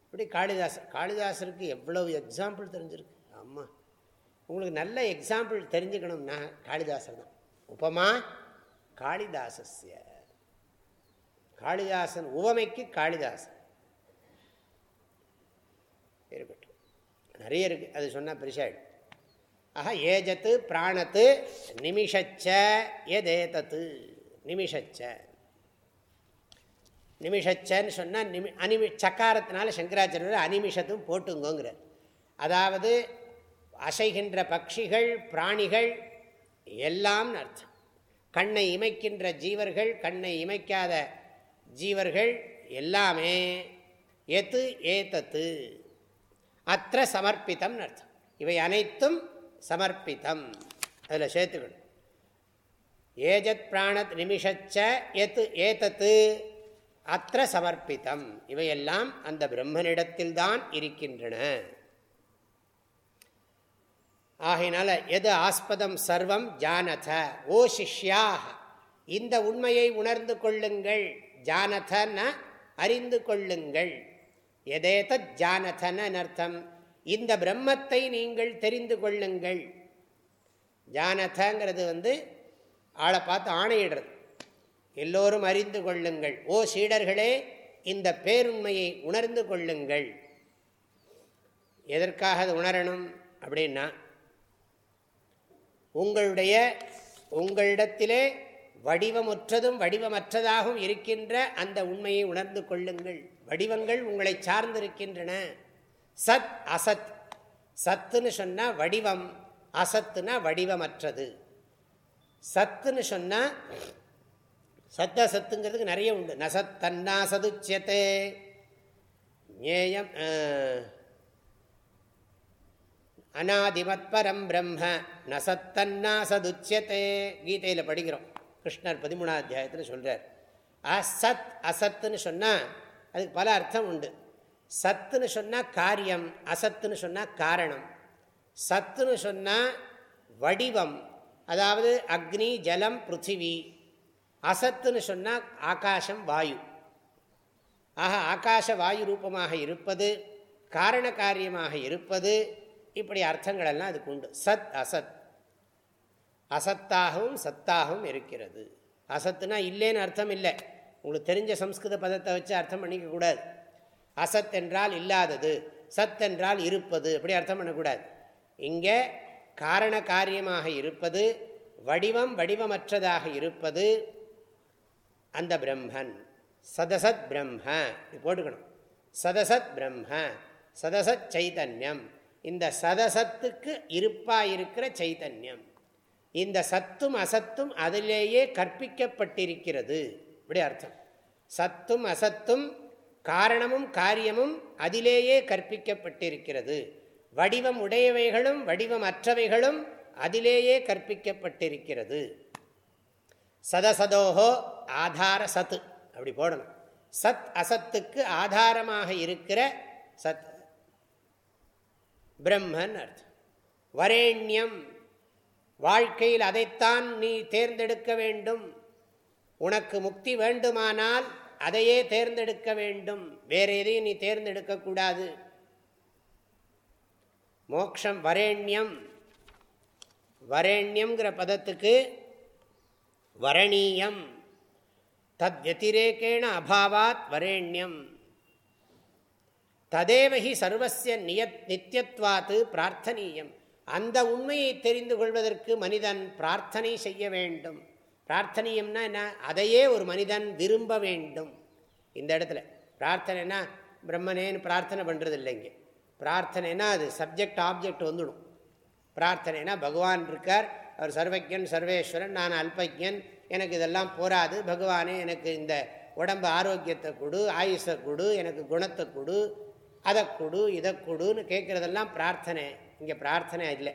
இப்படி காளிதாசர் காளிதாசருக்கு எவ்வளவு எக்ஸாம்பிள் தெரிஞ்சிருக்கு? ஆமாம் உங்களுக்கு நல்ல எக்ஸாம்பிள் தெரிஞ்சுக்கணும்னா காளிதாசர் தான். உபமா காளிதாசஸ்ய. காளிதாசன் உவமைக்கு காளிதாசன் இருக்கட்டும் நிறைய இருக்குது அது சொன்னால் பெருசாயிடும் ஆஹா ஏஜத்து பிராணத்து நிமிஷச்ச எதேதத்து நிமிஷச்ச. நிமிஷச்சன்னு சொன்னால் நிமி அனிமி சக்காரத்தினால சங்கராச்சாரியர் அனிமிஷத்தும் போட்டுங்கோங்கிறார். அதாவது அசைகின்ற பட்சிகள் பிராணிகள் எல்லாம் அர்த்தம். கண்ணை இமைக்கின்ற ஜீவர்கள் கண்ணை இமைக்காத ஜீவர்கள் எல்லாமே எத்து ஏத்தத்து அத்த சமர்ப்பித்தம் அர்த்தம். இவை அனைத்தும் சமர்ப்பித்தம் அதில் சேர்த்துக்கணும். ஏஜத் பிராணத் நிமிஷச்ச எத்து ஏதத்து அத்த சமர்ப்பித்தம் இவையெல்லாம் அந்த பிரம்மனிடத்தில்தான் இருக்கின்றன. ஆகையினால எது ஆஸ்பதம் சர்வம் ஜானத ஓ சிஷ்யாக. இந்த உண்மையை உணர்ந்து கொள்ளுங்கள். ஜானதன அறிந்து கொள்ளுங்கள். எதேத ஜானதன அர்த்தம் இந்த பிரம்மத்தை நீங்கள் தெரிந்து கொள்ளுங்கள். ஜானதங்கிறது வந்து ஆளை பார்த்து ஆணையிடுறது. எல்லோரும் அறிந்து கொள்ளுங்கள். ஓ சீடர்களே இந்த பேருண்மையை உணர்ந்து கொள்ளுங்கள். எதற்காக அது உணரணும் அப்படின்னா உங்களுடைய உங்களிடத்திலே வடிவமுற்றதும் வடிவமற்றதாகவும் இருக்கின்ற அந்த உண்மையை உணர்ந்து கொள்ளுங்கள். வடிவங்கள் உங்களை சார்ந்திருக்கின்றன. சத் அசத். சத்துன்னு சொன்னால் வடிவம் அசத்துனா வடிவமற்றது. சத்துன்னு சொன்னால் சத்த சத்துங்கிறதுக்கு நிறைய உண்டு. நசத் தன்னா சதுச்சியத்தே ஞேயம் அநாதிமத்பரம் பிரம்ம. நசத்தன்னா சதுச்சியத்தே கீதையில் படிக்கிறோம். கிருஷ்ணர் பதிமூணாம் அத்தியாயத்தில் சொல்கிறார் அசத் அசத்துன்னு சொன்னால் அதுக்கு பல அர்த்தம் உண்டு. சத்துன்னு சொன்னால் காரியம் அசத்துன்னு சொன்னால் காரணம். சத்துன்னு சொன்னால் வடிவம். அதாவது அக்னி ஜலம் பிருத்திவி. அசத்துன்னு சொன்னால் ஆகாசம் வாயு. ஆக ஆகாச வாயு ரூபமாக இருப்பது காரண காரியமாக இருப்பது இப்படி அர்த்தங்களெல்லாம் அதுக்கு உண்டு. சத் அசத். அசத்தாகவும் சத்தாகவும் இருக்கிறது. அசத்துனா இல்லைன்னு அர்த்தம் இல்லை. உங்களுக்கு தெரிஞ்ச சம்ஸ்கிருத பதத்தை வச்சு அர்த்தம் பண்ணிக்கக்கூடாது. அசத் என்றால் இல்லாதது சத் என்றால் இருப்பது அப்படி அர்த்தம் பண்ணக்கூடாது. இங்கே காரண காரியமாக இருப்பது வடிவம் வடிவமற்றதாக இருப்பது அந்த பிரம்மன். சதசத் பிரம்ம போட்டுக்கணும். சதசத் பிரம்ம சதசத் சைதன்யம். இந்த சதசத்துக்கு இருப்பாக இருக்கிற சைதன்யம். இந்த சத்தும் அசத்தும் அதிலேயே கற்பிக்கப்பட்டிருக்கிறது. இப்படி அர்த்தம். சத்தும் அசத்தும் காரணமும் காரியமும் அதிலேயே கற்பிக்கப்பட்டிருக்கிறது. வடிவம் உடையவைகளும் வடிவம் அற்றவைகளும் அதிலேயே கற்பிக்கப்பட்டிருக்கிறது. சதசதோஹோ ஆதார சத்து. அப்படி போடணும். சத் அசத்துக்கு ஆதாரமாக இருக்கிற சத். பிரம்மன் அர்த்தம். வரேண்யம். வாழ்க்கையில் அதைத்தான் நீ தேர்ந்தெடுக்க வேண்டும். உனக்கு முக்தி வேண்டுமானால் அதையே தேர்ந்தெடுக்க வேண்டும். வேற எதையும் நீ தேர்ந்தெடுக்கக்கூடாது மோக்ஷம் வரேண்யம். வரேண்யம்ங்கிற பதத்துக்கு வரணீயம். தத் வத்திரேக்கேண அபாவாத் வரேண்யம். ததேவகி சர்வசிய நியத் நித்தியத்வாத்து பிரார்த்தனீயம். அந்த உண்மையை தெரிந்து கொள்வதற்கு மனிதன் பிரார்த்தனை செய்ய வேண்டும். பிரார்த்தனையும்னா என்ன? அதையே ஒரு மனிதன் விரும்ப வேண்டும். இந்த இடத்துல. பிரார்த்தனைனா பிரம்மனேன்னு பிரார்த்தனை பண்ணுறது இல்லைங்க பிரார்த்தனைனா அது சப்ஜெக்ட் ஆப்ஜெக்ட் வந்துடும். பிரார்த்தனைனா பகவான் இருக்கார் அவர் சர்வஜன் சர்வேஸ்வரன் நான் அல்பஜன் எனக்கு இதெல்லாம் போராது. பகவானே எனக்கு இந்த உடம்பு ஆரோக்கியத்தை கொடு ஆயுஷை கொடு எனக்கு குணத்தை கொடு அதை கொடு இதை கொடுன்னு கேட்குறதெல்லாம் பிரார்த்தனை. இங்கே பிரார்த்தனை இல்லை.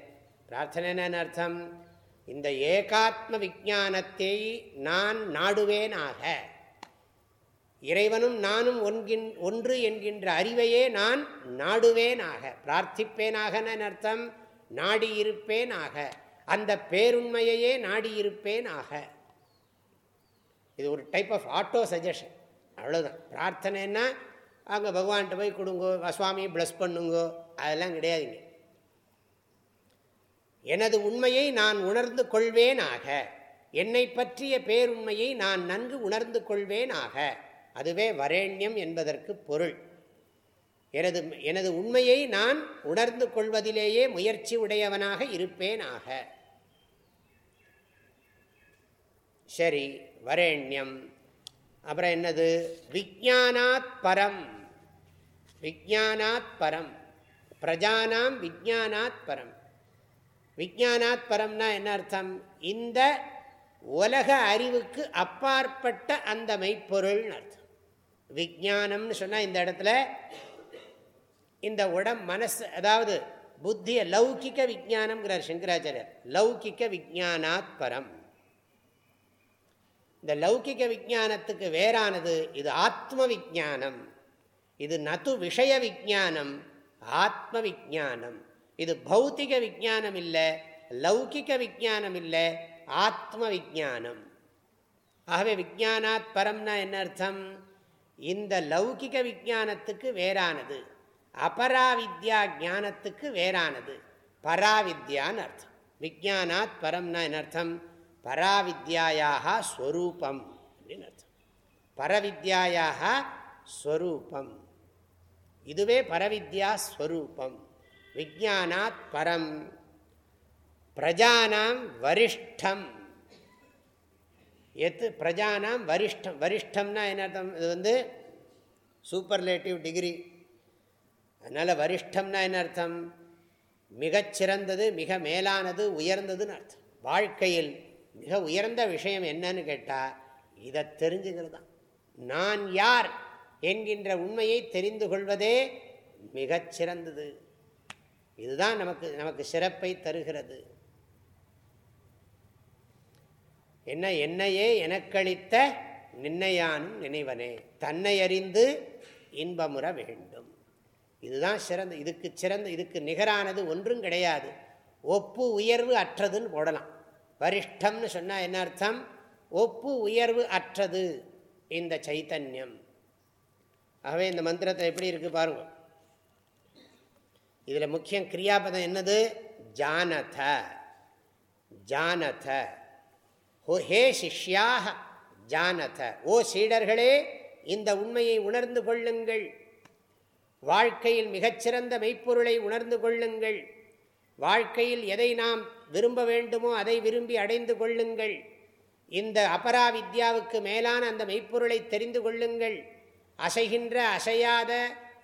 பிரார்த்தனைன்னு அர்த்தம்? இந்த ஏகாத்ம விஜானத்தை நான் நாடுவேனாக. இறைவனும் நானும் ஒன்கின் ஒன்று என்கின்ற அறிவையே நான் நாடுவேனாக. பிரார்த்திப்பேனாகன அர்த்தம் நாடியிருப்பேனாக. அந்த பேருண்மையையே நாடியிருப்பேனாக. இது ஒரு டைப் ஆஃப் ஆட்டோ சஜஷன் அவ்வளோதான் பிரார்த்தனைன்னா அங்கே பகவான்கிட்ட போய் கொடுங்கோ சுவாமியை ப்ளஸ் பண்ணுங்கோ. அதெல்லாம் கிடையாதுங்க எனது உண்மையை நான் உணர்ந்து கொள்வேனாக. என்னை பற்றிய பேருண்மையை நான் நன்கு உணர்ந்து கொள்வேனாக. அதுவே வரேண்யம் என்பதற்கு பொருள். எனது எனது உண்மையை நான் உணர்ந்து கொள்வதிலேயே முயற்சி உடையவனாக இருப்பேனாக. சரி வரேண்யம். அப்புறம் என்னது? விஜானாத் பரம். விஜானாத் பரம். பிரஜானாம் விஜானாத் பரம். விஜானாத் பரம்னா என்ன அர்த்தம்? இந்த உலக அறிவுக்கு அப்பாற்பட்ட அந்த மெய்ப்பொருள்னு அர்த்தம். விஜானம்னு சொன்னால் இந்த இடத்துல இந்த உடம் மனசு அதாவது புத்திய லௌகிக்க விஜானம்ங்கிறார் சங்கராச்சாரியர். லௌகிக்க விஜானாத் பரம். இந்த லௌகிக்க விஜானத்துக்கு வேறானது இது ஆத்ம விஜானம் இது நது விஷய விஜானம் ஆத்ம விஜானம் இது பௌத்திக விஜானம் இல்லை லௌகிக்க விஜானம் இல்லை ஆத்ம விஜானம் ஆகவே விஜானாத் பரம்னா என்ன அர்த்தம்? இந்த லௌகிக விஜானத்துக்கு வேறானது அபராவித்யா ஜானத்துக்கு வேறானது. பராவித்யான்னு அர்த்தம். விஜானாத் பரம்னா என்ன அர்த்தம்? பராவித்யாயாக ஸ்வரூபம் அப்படின்னு அர்த்தம். பரவித்யாயாக ஸ்வரூபம். இதுவே பரவித்யா ஸ்வரூபம். விஜானாத் பரம் பிரஜானாம் வரிஷ்டம். எத்து பிரஜானாம் வரிஷ்டம் வரிஷ்டம்னா என்ன அர்த்தம்? இது வந்து சூப்பர்லேட்டிவ் டிகிரி அதனால் வரிஷ்டம்னா என்ன அர்த்தம்? மிகச்சிறந்தது மிக மேலானது உயர்ந்ததுன்னு அர்த்தம். வாழ்க்கையில் மிக உயர்ந்த விஷயம் என்னன்னு கேட்டால் இதை தெரிஞ்சுக்கிறது தான் நான் யார் என்கின்ற உண்மையை தெரிந்து கொள்வதே மிகச்சிறந்தது இதுதான் நமக்கு நமக்கு சிறப்பை தருகிறது. என்ன என்னையே எனக்களித்த நின்னையானும் நினைவனே. தன்னை அறிந்து இன்பமுற வேண்டும். இதுதான் சிறந்த இதுக்கு சிறந்த இதுக்கு நிகரானது ஒன்றும் கிடையாது. ஒப்பு உயர்வு அற்றதுன்னு போடலாம். வரிஷ்டம்னு சொன்னால் என்ன அர்த்தம்? ஒப்பு உயர்வு அற்றது இந்த சைத்தன்யம். ஆகவே இந்த மந்திரத்தை எப்படி இருக்குது பாருங்கள் இதில் முக்கியம் கிரியாபதம் என்னது? ஜானத. ஜானத. ஓ ஹே சிஷ்யாக ஜானத. ஓ சீடர்களே இந்த உண்மையை உணர்ந்து கொள்ளுங்கள். வாழ்க்கையில் மிகச்சிறந்த மெய்ப்பொருளை உணர்ந்து கொள்ளுங்கள். வாழ்க்கையில் எதை நாம் விரும்ப வேண்டுமோ அதை விரும்பி அடைந்து கொள்ளுங்கள். இந்த அபராவித்யாவுக்கு மேலான அந்த மெய்ப்பொருளை தெரிந்து கொள்ளுங்கள். அசைகின்ற அசையாத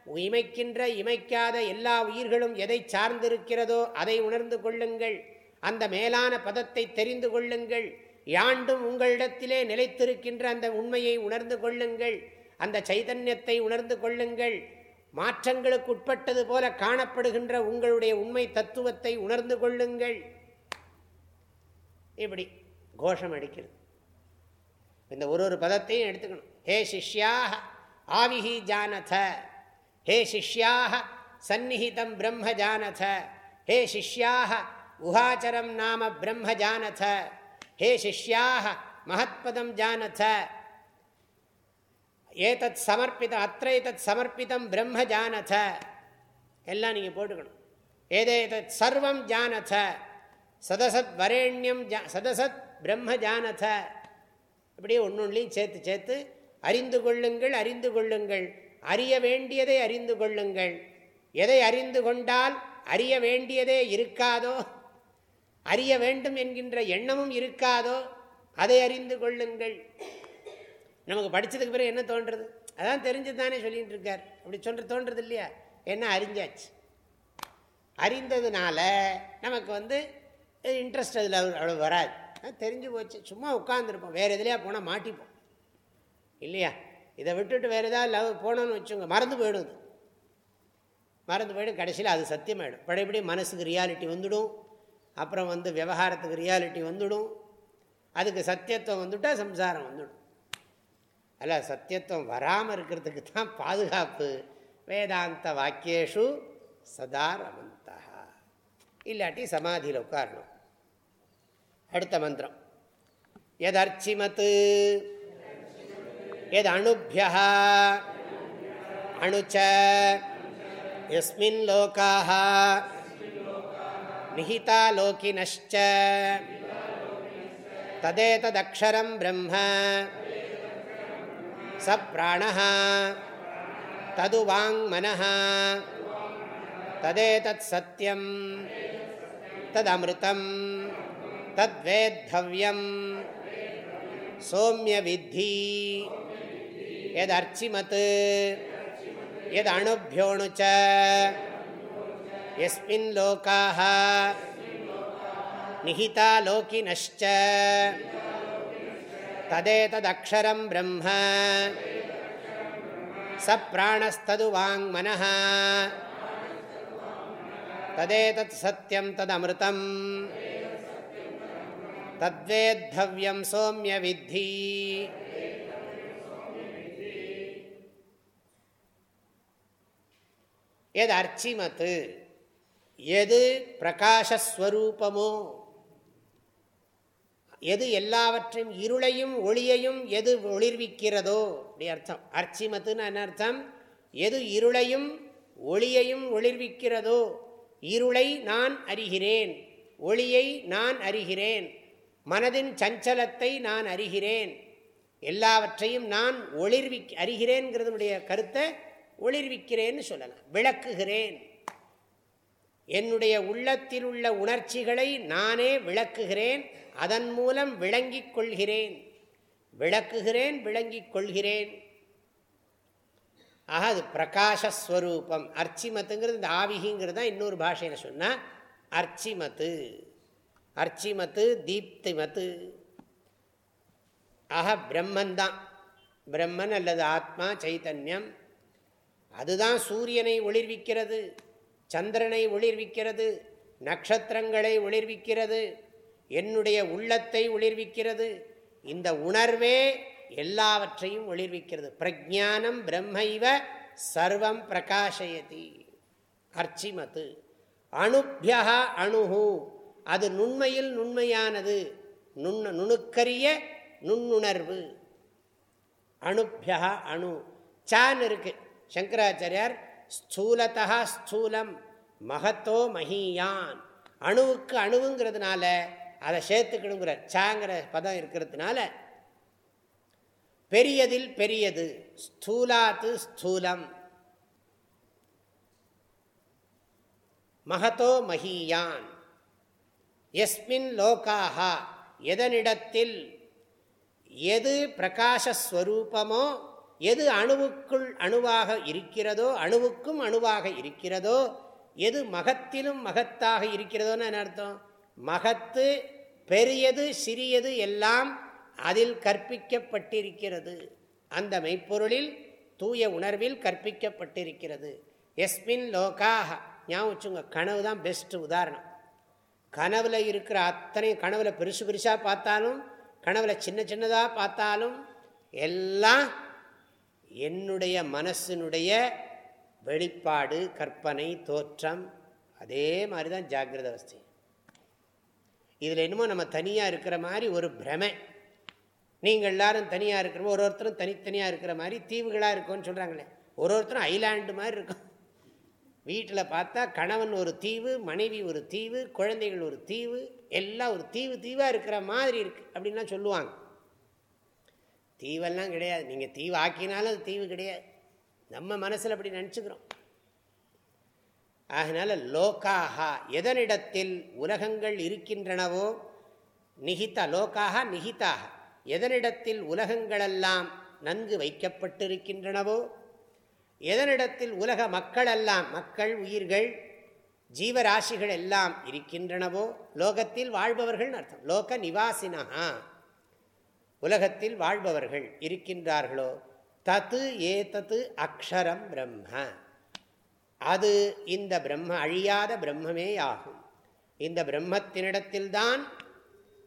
இமைக்கின்ற இமைக்காத எல்லா உயிர்களும் எதை சார்ந்திருக்கிறதோ அதை உணர்ந்து கொள்ளுங்கள். அந்த மேலான பதத்தை தெரிந்து கொள்ளுங்கள். யாண்டும் உங்களிடத்திலே நிலைத்திருக்கின்ற அந்த உண்மையை உணர்ந்து கொள்ளுங்கள். அந்த சைதன்யத்தை உணர்ந்து கொள்ளுங்கள். மாற்றங்களுக்கு உட்பட்டது போல காணப்படுகின்ற உங்களுடைய உண்மை தத்துவத்தை உணர்ந்து கொள்ளுங்கள். இப்படி கோஷம் அடிக்கிறது. இந்த ஒரு ஒரு பதத்தையும் எடுத்துக்கணும். ஹே சிஷ்யா ஆவிஹி ஜானத. ஹே சிஷ்யாக சந்நிஹிதம் பிரம்ம ஜானத ஹே சிஷ்யாக உகாச்சரம் நாம பிரம்ம ஜானத ஹே சிஷ்யாக மகத்பதம் ஜானத. ஏதத் சமர்ப்பிதம் அத்த ஏதத் சமர்ப்பிதம் பிரம்ம ஜானத எல்லாம் நீங்கள் போட்டுக்கணும். ஏதேதத் சர்வம் ஜானத. சதசத் வரேண்யம் ஜா சதசத் பிரம்ம ஜானத இப்படியே ஒன்று ஒன்றுலையும் சேர்த்து சேர்த்து அறிந்து கொள்ளுங்கள் அறிந்து கொள்ளுங்கள். அறிய வேண்டியதை அறிந்து கொள்ளுங்கள். எதை அறிந்து கொண்டால் அறிய வேண்டியதே இருக்காதோ? அறிய வேண்டும் என்கின்ற எண்ணமும் இருக்காதோ? அதை அறிந்து கொள்ளுங்கள். நமக்கு படித்ததுக்கு பிறகு என்ன தோன்றது அதான் தெரிஞ்சு தானே சொல்லிகிட்டு இருக்கார். அப்படி சொல்கிற தோன்றது இல்லையா? என்ன அறிஞ்சாச்சு? அறிந்ததுனால நமக்கு வந்து இன்ட்ரெஸ்ட் அதில் அவ்வளோ வராது. தெரிஞ்சு போச்சு. சும்மா உட்காந்துருப்போம் வேறு எதுலையா போனால் மாட்டிப்போம். இல்லையா? இதை விட்டுட்டு வேறு ஏதாவது லவ் போனோன்னு வச்சுங்க மறந்து போயிடும் மறந்து போயிடும் கடைசியில் அது சத்தியமாயிடும். பழையபடி மனசுக்கு ரியாலிட்டி வந்துடும் அப்புறம் வந்து விவகாரத்துக்கு ரியாலிட்டி வந்துடும். அதுக்கு சத்தியத்துவம் வந்துட்டால் சம்சாரம் வந்துடும். அல்ல சத்தியத்துவம் வராமல் இருக்கிறதுக்கு தான் பாதுகாப்பு. வேதாந்த வாக்கியேஷு சதா ரமந்தா இல்லாட்டி சமாதியில் உட்காரணும். அடுத்த மந்திரம். எதர்ச்சிமத்து எது அணுபியா அணுச்ச எஸ்மின் லோக்காக நிஹிதா லோகினश्च ததேததக்ஷரம் பிரம்ம ச பிராணः தது வாங்மன ததேதத் சத்யம் ததமிருதம் தத்வேத்தவ்யம் சோமிய வித்தி यदर्चिमत् यदणुभ्योऽणु च यस्मिन् लोकाः निहिता लोकिनश्च तदेतदक्षरं ब्रह्म स प्राणस्तदु वाङ्मनः तदेतत् सत्यं तदमृतम् तद्वेद्धव्यं सोम्यविद्धि எது அர்ச்சிமத்து? எது பிரகாஷஸ்வரூபமோ? எது எல்லாவற்றையும் இருளையும் ஒளியையும் எது ஒளிர்விக்கிறதோ? அப்படி அர்த்தம். அர்ச்சிமத்துன்னு என்ன அர்த்தம்? எது இருளையும் ஒளியையும் ஒளிர்விக்கிறதோ? இருளை நான் அறிகிறேன். ஒளியை நான் அறிகிறேன். மனதின் சஞ்சலத்தை நான் அறிகிறேன். எல்லாவற்றையும் நான் ஒளிர்வி அறிகிறேன்கிறதுடைய கருத்தை ஒளிர்விக்கிறேன்னு சொல்லலாம். விளக்குகிறேன். என்னுடைய உள்ளத்தில் உள்ள உணர்ச்சிகளை நானே விளக்குகிறேன். அதன் மூலம் விளங்கிக் கொள்கிறேன். விளக்குகிறேன் விளங்கிக் கொள்கிறேன். ஆக அது பிரகாஷஸ்வரூபம். அர்ச்சிமத்துங்கிறது இந்த ஆவிகிங்கிறது தான் இன்னொரு பாஷையில் சொன்னால் அர்ச்சிமத்து. அர்ச்சிமத்து தீப்திமத்து. ஆக பிரம்மன் தான். பிரம்மன் அல்லது ஆத்மா சைத்தன்யம். அதுதான் சூரியனை ஒளிர்விக்கிறது சந்திரனை ஒளிர்விக்கிறது நட்சத்திரங்களை ஒளிர்விக்கிறது என்னுடைய உள்ளத்தை ஒளிர்விக்கிறது. இந்த உணர்வே எல்லாவற்றையும் ஒளிர்விக்கிறது. பிரஜானம் பிரம்மைவ சர்வம் பிரகாஷயதி. அர்ச்சிமத்து அணுபியா அணுகு அது நுண்மையில் நுண்மையானது. நுண் நுணுக்கரிய நுண்ணுணர்வு. அணுபியா அணு. சான் இருக்குது சங்கராச்சாரியார் ஸ்தூலத்தா ஸ்தூலம் மகத்தோ மகியான் அணுவுக்கு அணுவுங்கிறதுனால அதை சேர்த்துக்கணுங்கிற சாங்கிற பதம் இருக்கிறதுனால பெரியதில் பெரியது ஸ்தூலாத்து ஸ்தூலம். மகதோ மகியான் எஸ்மின் லோகாக எதனிடத்தில் எது பிரகாசஸ்வரூபமோ எது அணுவுக்குள் அணுவாக இருக்கிறதோ அணுவுக்கும் அணுவாக இருக்கிறதோ எது மகத்திலும் மகத்தாக இருக்கிறதோன்னு என்ன அர்த்தம்? மகத்து பெரியது சிறியது எல்லாம் அதில் கற்பிக்கப்பட்டிருக்கிறது. அந்த மெய்ப்பொருளில் தூய உணர்வில் கற்பிக்கப்பட்டிருக்கிறது. எஸ்மின் லோகாக ஞாபகம் வச்சுங்க கனவு தான் பெஸ்ட் உதாரணம். கனவில் இருக்கிற அத்தனை கனவில் பெருசு பெருசாக பார்த்தாலும் கனவில் சின்ன சின்னதாக பார்த்தாலும் எல்லாம் என்னுடைய மனசினுடைய வெளிப்பாடு கற்பனை தோற்றம் அதே மாதிரி தான் ஜாகிரத அவஸ்தை. இதில் என்னமோ நம்ம தனியாக இருக்கிற மாதிரி ஒரு பிரமை. நீங்கள் எல்லாரும் தனியாக இருக்கிற ஒரு ஒருத்தரும் தனித்தனியாக இருக்கிற மாதிரி தீவுகளாக இருக்கும்னு சொல்கிறாங்களே ஒரு ஒருத்தரும் ஐலாண்டு மாதிரி இருக்கும். வீட்டில் பார்த்தா கணவன் ஒரு தீவு மனைவி ஒரு தீவு குழந்தைகள் ஒரு தீவு எல்லாம் ஒரு தீவு தீவாக இருக்கிற மாதிரி இருக்குது அப்படின்லாம் சொல்லுவாங்க. தீவெல்லாம் கிடையாது. நீங்கள் தீவு ஆக்கினாலும் அது தீவு கிடையாது. நம்ம மனசில் அப்படி நினச்சிக்கிறோம். ஆகினால லோக்காகா எதனிடத்தில் உலகங்கள் இருக்கின்றனவோ நிகிதா லோக்காக நிகிதாக எதனிடத்தில் உலகங்களெல்லாம் நன்கு வைக்கப்பட்டிருக்கின்றனவோ எதனிடத்தில் உலக மக்களெல்லாம் மக்கள் உயிர்கள் ஜீவராசிகள் எல்லாம் இருக்கின்றனவோ லோகத்தில் வாழ்பவர்கள் அர்த்தம். லோக நிவாசினா உலகத்தில் வாழ்பவர்கள் இருக்கின்றார்களோ? தத்து ஏதத்து அக்ஷரம் பிரம்ம. அது இந்த பிரம்ம அழியாத பிரம்மமே ஆகும். இந்த பிரம்மத்தினிடத்தில்தான்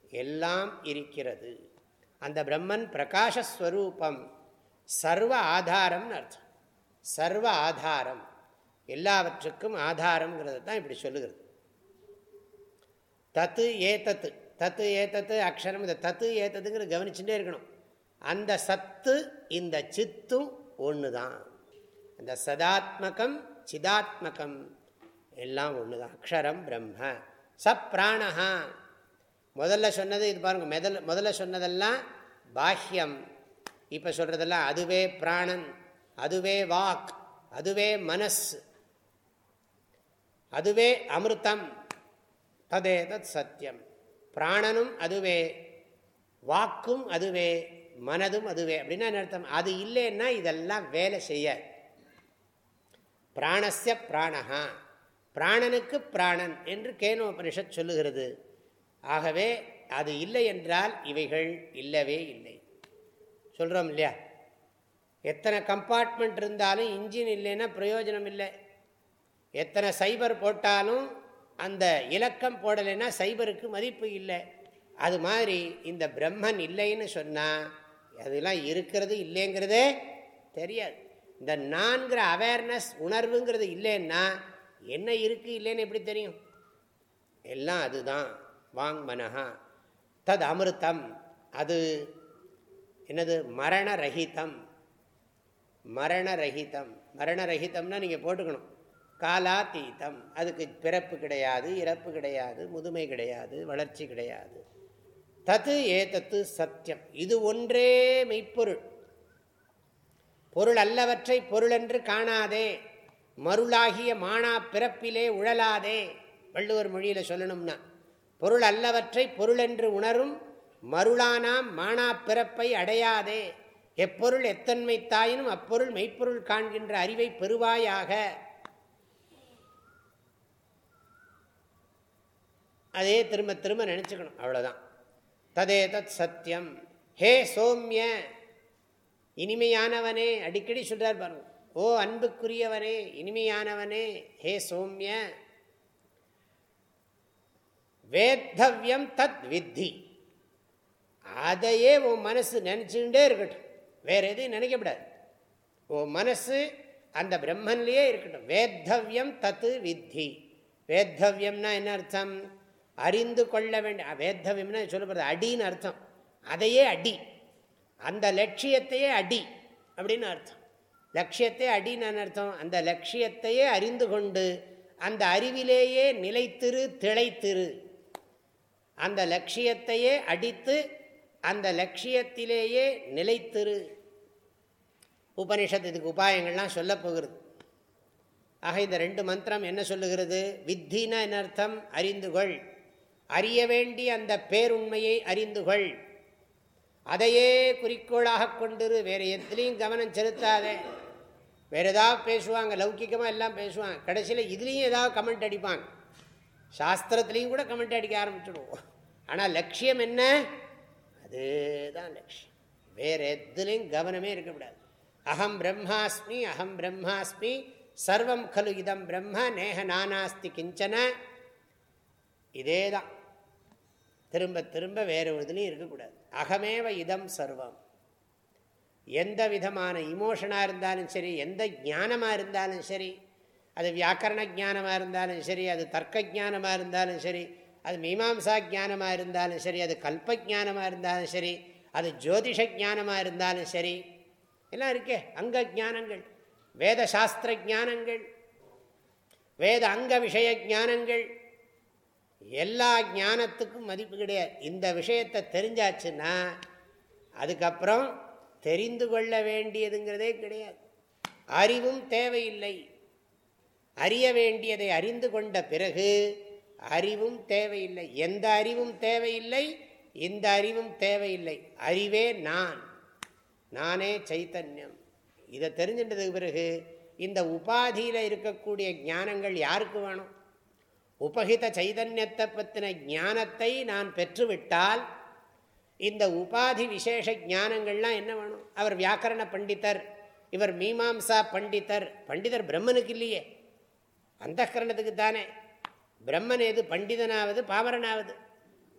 எல்லாம் இருக்கிறது. அந்த பிரம்மன் பிரகாஷஸ்வரூபம் சர்வ ஆதாரம்னு அர்த்தம். சர்வ ஆதாரம். எல்லாவற்றுக்கும் ஆதாரம்ங்கிறது தான் இப்படி சொல்லுகிறது. தத்து ஏதத்து தத்து தத்து ஏத்தத்து அக்ஷரம் இந்த தத்து ஏத்தத்துங்கிற கவனிச்சுட்டே இருக்கணும். அந்த சத்து இந்த சித்தும் ஒன்று தான் அந்த சதாத்மகம் சிதாத்மகம் எல்லாம் ஒன்று தான் அக்ஷரம் பிரம்ம சப்ராணஹா முதல்ல சொன்னது இது பாருங்கள் முதல்ல முதல்ல சொன்னதெல்லாம் பாஹ்யம். இப்போ சொல்கிறதெல்லாம் அதுவே பிராணன் அதுவே வாக் அதுவே மனஸ் அதுவே அமிர்தம். ததே தத் சத்தியம் பிராணனும் அதுவே வாக்கும் அதுவே மனதும் அதுவே. அப்படின்னா அர்த்தம்? அது இல்லைன்னா இதெல்லாம் வேலை செய்ய. பிராணஸ்ய பிராணஹா. பிராணனுக்கு பிராணன் என்று கேனோபனிஷத் சொல்லுகிறது. ஆகவே அது இல்லை என்றால் இவைகள் இல்லவே இல்லை. சொல்கிறோம் இல்லையா? எத்தனை கம்பார்ட்மெண்ட் இருந்தாலும் இன்ஜின் இல்லைன்னா பிரயோஜனம் இல்லை. எத்தனை சைபர் போட்டாலும் அந்த இலக்கம் போடலைன்னா சைபருக்கு மதிப்பு இல்லை. அது மாதிரி இந்த பிரம்மன் இல்லைன்னு சொன்னால் அதெல்லாம் இருக்கிறது இல்லைங்கிறதே தெரியாது. இந்த நான்கிற அவேர்னஸ் உணர்வுங்கிறது இல்லைன்னா என்ன இருக்குது இல்லைன்னு எப்படி தெரியும்? எல்லாம் அதுதான். வாங் மனஹா. தத் அமிர்தம். அது என்னது? மரணரகிதம் மரணரகிதம் மரணரகிதம்னா நீங்கள் போட்டுக்கணும். காலாத்தீதம் அதுக்கு பிறப்பு கிடையாது இறப்பு கிடையாது முதுமை கிடையாது வளர்ச்சி கிடையாது. தத்து ஏதத்து சத்தியம். இது ஒன்றே மெய்ப்பொருள். பொருள் அல்லவற்றை பொருளென்று காணாதே. மருளாகிய மானா பிறப்பிலே உழலாதே. வள்ளுவர் மொழியில் சொல்லணும்னா பொருள் அல்லவற்றை பொருளென்று உணரும் மருளானாம் மானா பிறப்பை அடையாதே. எப்பொருள் எத்தன்மை தாயினும் அப்பொருள் மெய்ப்பொருள் காண்கின்ற அறிவை பெறுவாயாக. அதே திரும்ப திரும்ப நினச்சிக்கணும். அவ்வளோதான் ததே தத் சத்தியம் ஹே சோம்ய. இனிமையானவனே அடிக்கடி சொல்கிறார் பாருங்க. ஓ அன்புக்குரியவனே இனிமையானவனே ஹே சோம்ய. வேத்தவ்யம் தத் வித்தி. அதையே உன் மனசு நினச்சிக்கிட்டே இருக்கட்டும். வேற எதையும் நினைக்கப்படாது உன் மனசு அந்த பிரம்மன்லேயே இருக்கட்டும். வேத்தவ்யம் தத்து வித்தி. வேத்தவ்யம்னா என்ன அர்த்தம்? அறிந்து கொள்ள வேண்டிய வேத்தவியம்னா சொல்லப்படுறது அடின்னு அர்த்தம். அதையே அடி. அந்த லட்சியத்தையே அடி அப்படின்னு அர்த்தம். லட்சியத்தை அடின்னு அர்த்தம்? அந்த லட்சியத்தையே அறிந்து கொண்டு அந்த அறிவிலேயே நிலைத்திரு திளைத்திரு. அந்த லட்சியத்தையே அடித்து அந்த லட்சியத்திலேயே நிலைத்திரு. உபனிஷத்து இதுக்கு உபாயங்கள்லாம் சொல்ல போகிறது. ஆக இந்த ரெண்டு மந்திரம் என்ன சொல்லுகிறது? வித்தின அர்த்தம்? அறிந்துகொள் அறிய வேண்டிய அந்த பேருண்மையை அறிந்துகொள். அதையே குறிக்கோளாக கொண்டிரு. வேறு எதுலேயும் கவனம் செலுத்தாதே. வேறு ஏதாவது பேசுவாங்க லௌக்கிகமாக எல்லாம் பேசுவாங்க. கடைசியில் இதுலேயும் ஏதாவது கமெண்ட் அடிப்பாங்க. சாஸ்திரத்துலேயும் கூட கமெண்ட் அடிக்க ஆரம்பிச்சுடுவோம். ஆனால் லட்சியம் என்ன? அதுதான் லட்சியம். வேறு எதுலேயும் கவனமே இருக்கக்கூடாது. அகம் பிரம்மாஸ்மி அகம் பிரம்மாஸ்மி சர்வம் கலு இதம் பிரம்ம நேக நானாஸ்தி கிஞ்சன. இதே தான் திரும்ப திரும்ப வேறு ஒரு இதுலேயும் இருக்கக்கூடாது. அகமேவ இதம் சர்வம். எந்த விதமான இமோஷனாக இருந்தாலும் சரி எந்த ஞானமாக இருந்தாலும் சரி அது வியாக்கரண ஜானமாக இருந்தாலும் சரி அது தர்க்க ஜானமாக இருந்தாலும் சரி அது மீமாம்சா ஜானமாக இருந்தாலும் சரி அது கல்ப ஜானமாக இருந்தாலும் சரி அது ஜோதிஷ ஜானமாக இருந்தாலும் சரி எல்லாம் இருக்கே. அங்க ஜானங்கள் வேத சாஸ்திர ஜானங்கள் வேத அங்க விஷய ஜானங்கள் எல்லா ஞானத்துக்கும் மதிப்பு கிடையாது. இந்த விஷயத்தை தெரிஞ்சாச்சுன்னா அதுக்கப்புறம் தெரிந்து கொள்ள வேண்டியதுங்கிறதே கிடையாது. அறிவும் தேவையில்லை. அறிய வேண்டியதை அறிந்து கொண்ட பிறகு அறிவும் தேவையில்லை. எந்த அறிவும் தேவையில்லை இந்த அறிவும் தேவையில்லை. அறிவே நான். நானே சைத்தன்யம். இதை தெரிஞ்சின்றதுக்கு பிறகு இந்த உபாதியில் இருக்கக்கூடிய ஞானங்கள் யாருக்கு வேணும்? உபகித சைதன்யத்தை பற்றின ஞானத்தை நான் பெற்றுவிட்டால் இந்த உபாதி விசேஷ ஞானங்கள்லாம் என்ன வேணும்? அவர் வியாக்கரண பண்டிதர் இவர் மீமாம்சா பண்டிதர் பண்டிதர் பிரம்மனுக்கு இல்லையே. அந்த கரணத்துக்கு தானே. பிரம்மன் எது? பண்டிதனாவது பாமரனாவது.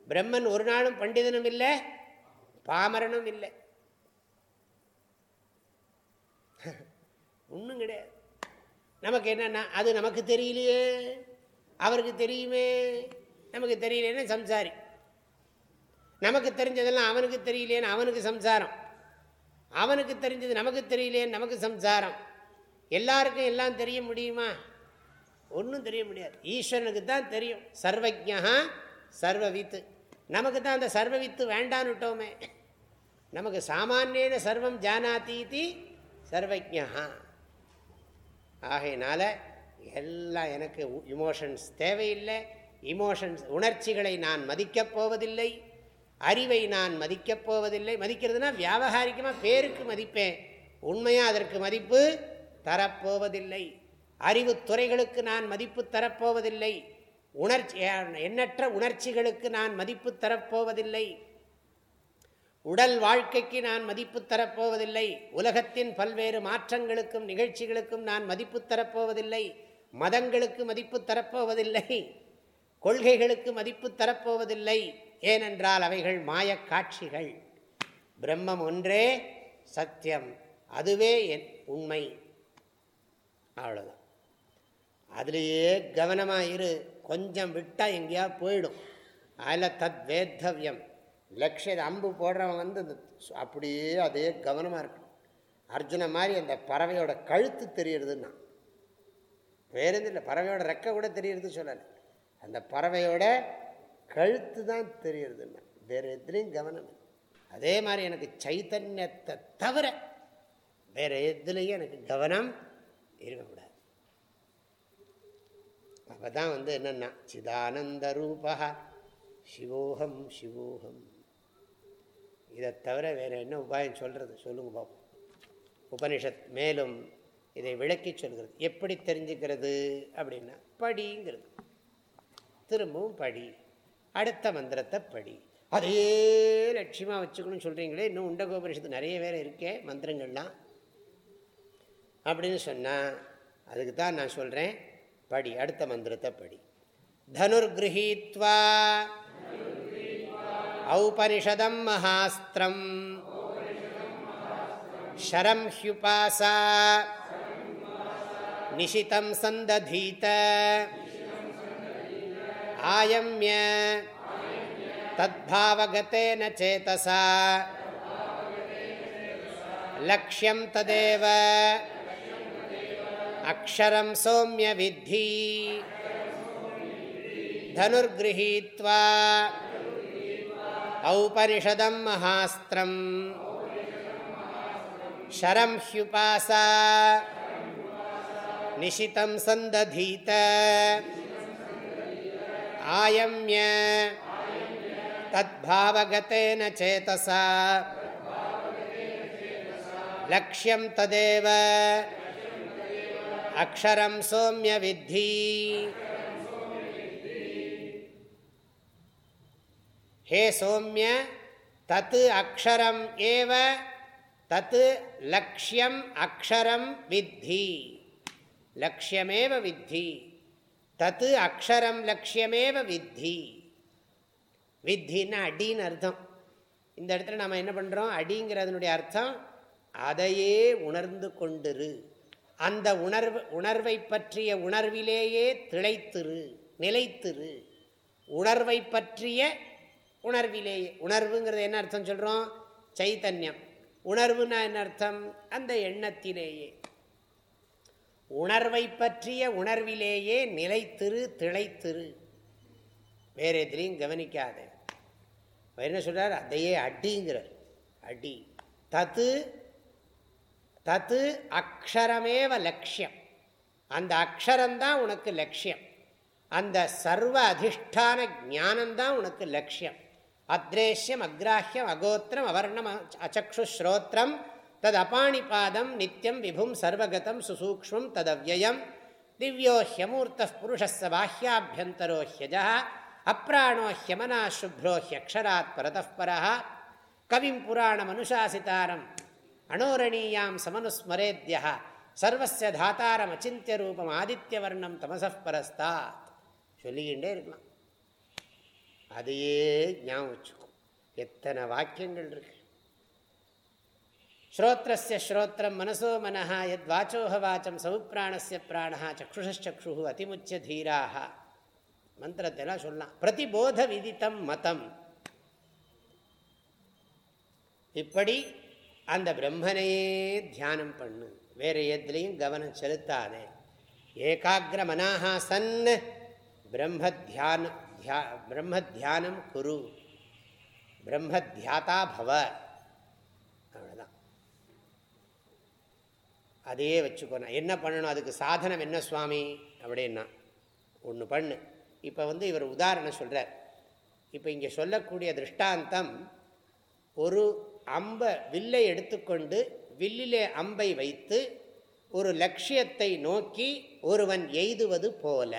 பிரம்மன் ஒரு நாளும் பண்டிதனும் இல்லை பாமரனும் இல்லை. ஒன்றும் கிடையாது. நமக்கு என்னன்னா அது நமக்கு தெரியலையே. அவருக்கு தெரியுமே? நமக்கு தெரியலேன்னு சம்சாரி. நமக்கு தெரிஞ்சதெல்லாம் அவனுக்கு தெரியலேன்னு அவனுக்கு சம்சாரம். அவனுக்கு தெரிஞ்சது நமக்கு தெரியலேன்னு நமக்கு சம்சாரம். எல்லாருக்கும் எல்லாம் தெரிய முடியுமா? ஒன்றும் தெரிய முடியாது. ஈஸ்வரனுக்கு தான் தெரியும். சர்வஜா சர்வவித்து. நமக்கு தான் அந்த சர்வவித்து வேண்டான்னுட்டோமே நமக்கு சாமானியன சர்வம் ஜானாத்தீதி சர்வஜா ஆகையினால எல்லாம் எனக்கு இமோஷன்ஸ் தேவையில்லை. இமோஷன்ஸ் உணர்ச்சிகளை நான் மதிக்கப் போவதில்லை. அறிவை நான் மதிக்கப் போவதில்லை. மதிக்கிறதுனா வியாபகாரிகமாக பேருக்கு மதிப்பேன். உண்மையாக அதற்கு மதிப்பு தரப்போவதில்லை. அறிவு துறைகளுக்கு நான் மதிப்பு தரப்போவதில்லை. உணர்ச்சி எண்ணற்ற உணர்ச்சிகளுக்கு நான் மதிப்பு தரப்போவதில்லை. உடல் வாழ்க்கைக்கு நான் மதிப்பு தரப்போவதில்லை. உலகத்தின் பல்வேறு மாற்றங்களுக்கும் நிகழ்ச்சிகளுக்கும் நான் மதிப்பு தரப்போவதில்லை. மதங்களுக்கு மதிப்பு தரப்போவதில்லை கொள்கைகளுக்கு மதிப்பு தரப்போவதில்லை. ஏனென்றால் அவைகள் மாயக்காட்சிகள் பிரம்மம் ஒன்றே சத்தியம். அதுவே என் உண்மை. அவ்வளோதான் அதுலேயே கவனமாக இரு கொஞ்சம் விட்டால் எங்கேயா போயிடும். அதில் தத் வேத்தவியம். லட்சிய அம்பு போடுறவன் வந்து அப்படியே அதே கவனமாக இருக்கணும். அர்ஜுன மாதிரி அந்த பறவையோட கழுத்து தெரியறதுன்னா வேறு இல்லை. பறவையோட ரெக்கை கூட தெரியறது சொல்லலை. அந்த பறவையோட கழுத்து தான் தெரியறதுன்னு. வேறு எதுலேயும் கவனம் அதே மாதிரி எனக்கு சைத்தன்யத்தை தவிர வேறு எதுலேயும் எனக்கு கவனம் இருக்கக்கூடாது. அப்போ தான் வந்து என்னென்னா சிதானந்த ரூபா சிவோகம் சிவோகம். இதை தவிர வேறு என்ன உபாயம் சொல்கிறது சொல்லுங்க பார்ப்போம் உபனிஷத் மேலும் இதை விளக்கி சொல்கிறது எப்படி தெரிஞ்சுக்கிறது அப்படின்னா படிங்கிறது திரும்பவும் படி அடுத்த மந்திரத்தை படி அதே லட்சியமாக வச்சுக்கணும்னு சொல்கிறீங்களே இன்னும் உண்டகோபனிஷத்து நிறைய பேர் இருக்கே மந்திரங்கள்லாம் அப்படின்னு சொன்னால் அதுக்கு தான் நான் சொல்கிறேன் படி அடுத்த மந்திரத்தை படி தனுர்கிரகீத்வா औपनिषदं महास्त्रम् शरं ह्युपासा निशितं सन्दधीत। आयम्य। तद्भावगतेन चेतसा। लक्ष्यं तदेव। अक्षरं सौम्य विद्धि धनुर्गृहीत्वा। औपनिषदं महास्त्रम्। शरं ह्युपासा। निशितं सन्दधीत आयम्य तद्भावगतेन चेतसा लक्ष्यं तदेव अक्षरं सौम्य विद्धि हे सौम्य तत् अक्षरम् एव तत् लक्ष्यम् अक्षरं विद्धि லட்சியமேவ வித்தி. தத்து அக்ஷரம் லட்சியமேவ வித்தி. வித்தின்னா அடின்னு அர்த்தம். இந்த இடத்துல நம்ம என்ன பண்ணுறோம் அடிங்கிறதுனுடைய அர்த்தம் அதையே உணர்ந்து கொண்டிரு. அந்த உணர்வு உணர்வை பற்றிய உணர்விலேயே திளைத்திரு நிலைத்திரு. உணர்வை பற்றிய உணர்விலேயே உணர்வுங்கிறது என்ன அர்த்தம் சொல்கிறோம் சைத்தன்யம். உணர்வுனா என்ன அர்த்தம்? அந்த எண்ணத்திலேயே. உணர்வை பற்றிய உணர்விலேயே நிலைத்திரு திளைத்திரு. வேற எதிலையும் கவனிக்காத. என்ன சொல்றார்? அதையே அடிங்கிறார். அடி. தத்து தத்து அக்ஷரமேவ லட்சியம் அந்த அக்ஷரம்தான் உனக்கு லட்சியம் அந்த சர்வ அதிஷ்டான ஞானம்தான் உனக்கு லட்சியம் அத்ரேஷ்யம் அக்ராஹ்யம் அகோத்திரம் அவர்ணம் அச்சக்ஷுஸ்ரோத்திரம் தது அபாணிபாதம் நித்தியம் விபும் சர்வகதம் சுசூக்மம் ததவியம் திவ்யோ ஹியமூர்த்த புருஷஸ் பாஹ்யாபியந்தரோ ஹியஜ அப்ராணோ ஹியமனா சுப்ரோ ஹியக்ஷராத் பரதப்பரா கவிம் புராணமனுசாசிதாரம் அணோரணீயாம் சமனுஸ்மரேத்யா சர்வசிய தாத்தாரம் அச்சிந்திய ரூபம் ஆதித்யவர்ணம் தமசப்பரஸ்தாத் சொல்லிக்கிண்டே இருக்கலாம். அதையே ஞாபகம் வச்சுக்கும் எத்தனை வாக்கியங்கள் இருக்கு. ஸ்ரோத்திரஸ்ய ஸ்ரோத்திரம் மனசோ மனஹா யத் வாச்சோஹ வாச்சம் சவுப்பிராணஸ்ய பிராணா சக்ஷுஷக்ஷு அதிமுச்ச தீராக மந்திரத்தெல்லாம் சொல்லலாம். பிரதிபோத விதித்தம் மதம். இப்படி அந்த பிரம்மனையே தியானம் பண்ணு. வேறு எதுலேயும் கவனம் செலுத்தாதே. ஏகாகிர மனாக சன். பிரம்ம தியான பிரம்ம தியானம் குரு. பிரம்ம தியாதா பவ அவ்வளோதான் அதையே வச்சுக்கணும் என்ன பண்ணணும்? அதுக்கு சாதனம் என்ன சுவாமி? அப்படின்னா ஒன்று பண்ணு. இப்போ வந்து இவர் உதாரணம் சொல்கிறார் இப்போ இங்கே சொல்லக்கூடிய திருஷ்டாந்தம் ஒரு அம்பை வில்லை எடுத்துக்கொண்டு வில்லிலே அம்பை வைத்து ஒரு லட்சியத்தை நோக்கி ஒருவன் எய்துவது போல.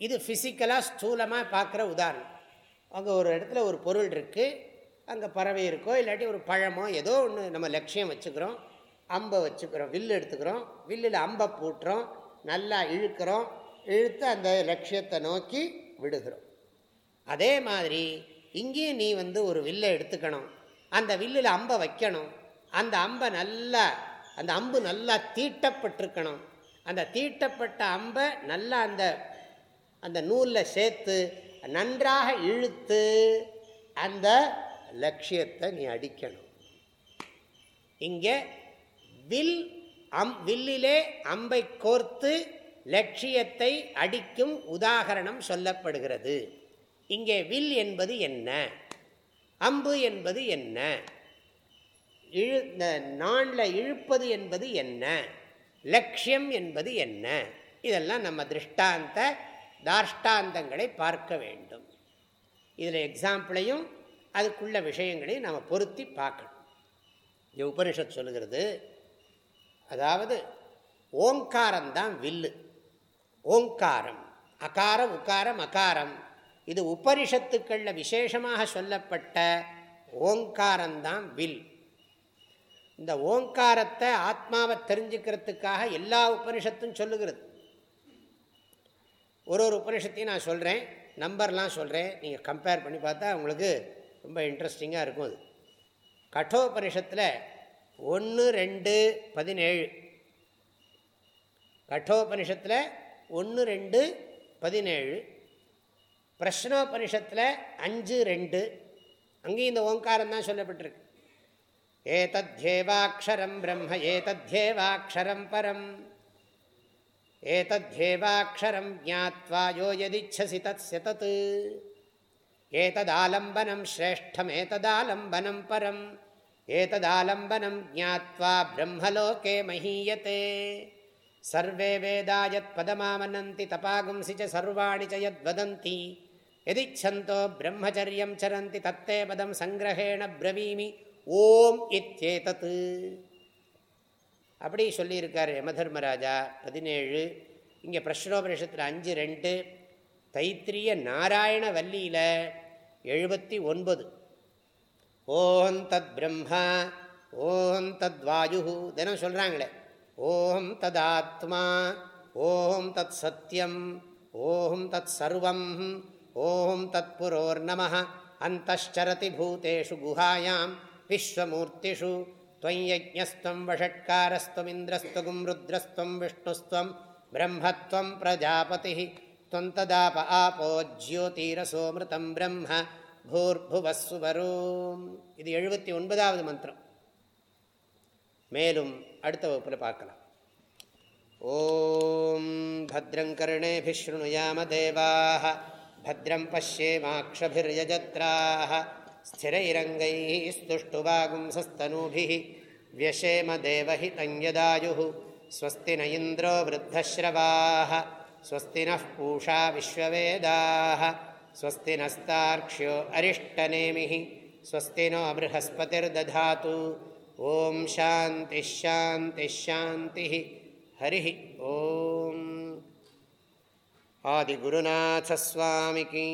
இது ஃபிசிக்கலாக ஸ்தூலமாக பார்க்குற உதாரணம். அங்கே ஒரு இடத்துல ஒரு பொருள் இருக்குது அங்கே பறவை இருக்கோ இல்லாட்டி ஒரு பழமோ ஏதோ ஒன்று நம்ம லட்சியம் வச்சுக்கிறோம் அம்பை வச்சுக்கிறோம் வில்லு எடுத்துக்கிறோம் வில்லில் அம்பை பூட்டுறோம் நல்லா இழுக்கிறோம் இழுத்து அந்த லட்சியத்தை நோக்கி விடுகிறோம். அதே மாதிரி இங்கேயும் நீ வந்து ஒரு வில்லை எடுத்துக்கணும். அந்த வில்லில் அம்பை வைக்கணும். அந்த அம்பை நல்லா அந்த அம்பு நல்லா தீட்டப்பட்டிருக்கணும். அந்த தீட்டப்பட்ட அம்பை நல்லா அந்த அந்த நூலில் சேர்த்து நன்றாக இழுத்து அந்த லட்சியத்தை நீ அடிக்கணும். இங்கே வில் அம் வில்லிலே அம்பை கோர்த்து லட்சியத்தை அடிக்கும் உதாகரணம் சொல்லப்படுகிறது. இங்கே வில் என்பது என்ன? அம்பு என்பது என்ன? இழு நாணில் இழுப்பது என்பது என்ன? லட்சியம் என்பது என்ன? இதெல்லாம் நம்ம திருஷ்டாந்த தாஷ்டாந்தங்களை பார்க்க வேண்டும். இதில் எக்ஸாம்பிளையும் அதுக்குள்ள விஷயங்களையும் நாம் பொருத்தி பார்க்கணும். இந்த உபனிஷத் சொல்லுகிறது அதாவது ஓங்காரம்தான் வில்லு. ஓங்காரம் அகாரம் உக்காரம் அகாரம். இது உபனிஷத்துக்களில் விசேஷமாக சொல்லப்பட்ட ஓங்காரம்தான் வில். இந்த ஓங்காரத்தை ஆத்மாவை தெரிஞ்சுக்கிறதுக்காக எல்லா உபனிஷத்தும் சொல்லுகிறது. ஒரு ஒரு உபனிஷத்தையும் நான் சொல்கிறேன் நம்பர்லாம் சொல்கிறேன் நீங்கள் கம்பேர் பண்ணி பார்த்தா உங்களுக்கு ரொம்ப இன்ட்ரெஸ்டிங்காக இருக்கும் அது. கட்டோபனிஷத்தில் ஒன்று ரெண்டு பதினேழு. கட்டோபனிஷத்தில் ஒன்று ரெண்டு பதினேழு. பிரஷ்னோபனிஷத்தில் அஞ்சு ரெண்டு. அங்கேயும் இந்த ஓங்காரம் தான் சொல்லப்பட்டிருக்கு. ஏதத்யேவாட்சரம் பிரம்ம ஏதத்யேவாட்சரம் பரம். ஏதத்யேவாட்சரம் ஜாத்வா யோ எதிச்சசி தத் ஏததாலம்பனம் ஸ்ரேஷ்டம் ஏததாலம்பனம் பரம் ஏததாலம்பனம் ஜாத்வா பிரம்மலோகே மஹீயத்தே சர்வே வேதா யத் பதமாமனந்தி தபாகும்சி ச சர்வாணி ச யத்வதந்தி எதிச்சந்தோ பிரம்மச்சரியம் சரந்தி தத்தே பதம் சங்கிரகேண பிரவீமி ஓம் இத்தேதத்து அப்படி சொல்லியிருக்கார் யமதர்மராஜா பதினேழு இங்கே பிரஷ்னோபரிஷத்தில் அஞ்சு ரெண்டு தைத்திரிய நாராயண வல்லியில் எழுபத்தி ஒன்பது ஓம் தத் பிரம்மா ஓம் தத் வாயு தினம் சொல்கிறாங்களே ஓம் ததாத்மா ஓம் தத் சத்தியம் ஓம் தத் சர்வம் ஓம் தத் புரோர்நம அந்தரதி பூதேஷு குஹாயாம் விஸ்வமூர்த்திஷு त्वय्यज्ञस्त्वं वषट्कारस्त्वमिन्द्रस्त्वगुं रुद्रस्त्वं विष्णुस्त्वं ब्रह्मत्वं प्रजापतिः त्वं तदाप आपो ज्योतिरसोमृतं ब्रह्म பூர்புவஸ்வரும் இது எழுபத்தி ஒன்பதாவது மந்திரம் மேலும் அடுத்த வகுப்பில் பார்க்கலாம் ஓம் भद्रङ्कर्णेभिशृणुयाम देवाः भद्रं पश्येमाक्षभिर्यजत्राः स्थिरैरङ्गैः स्तुष्टुवागुंसस्तनूभिः व्यशेमदेवहितञ्यदायुः स्वस्ति न इन्द्रो वृद्धश्रवाः स्वस्ति नः पूषा विश्ववेदाः स्वस्ति नस्तार्क्ष्यो अरिष्टनेमिः स्वस्ति नो बृहस्पतिर्दधातु ॐ शान्तिश्शान्तिश्शान्तिः हरिः ॐ आदिगुरुनाथस्वामिकी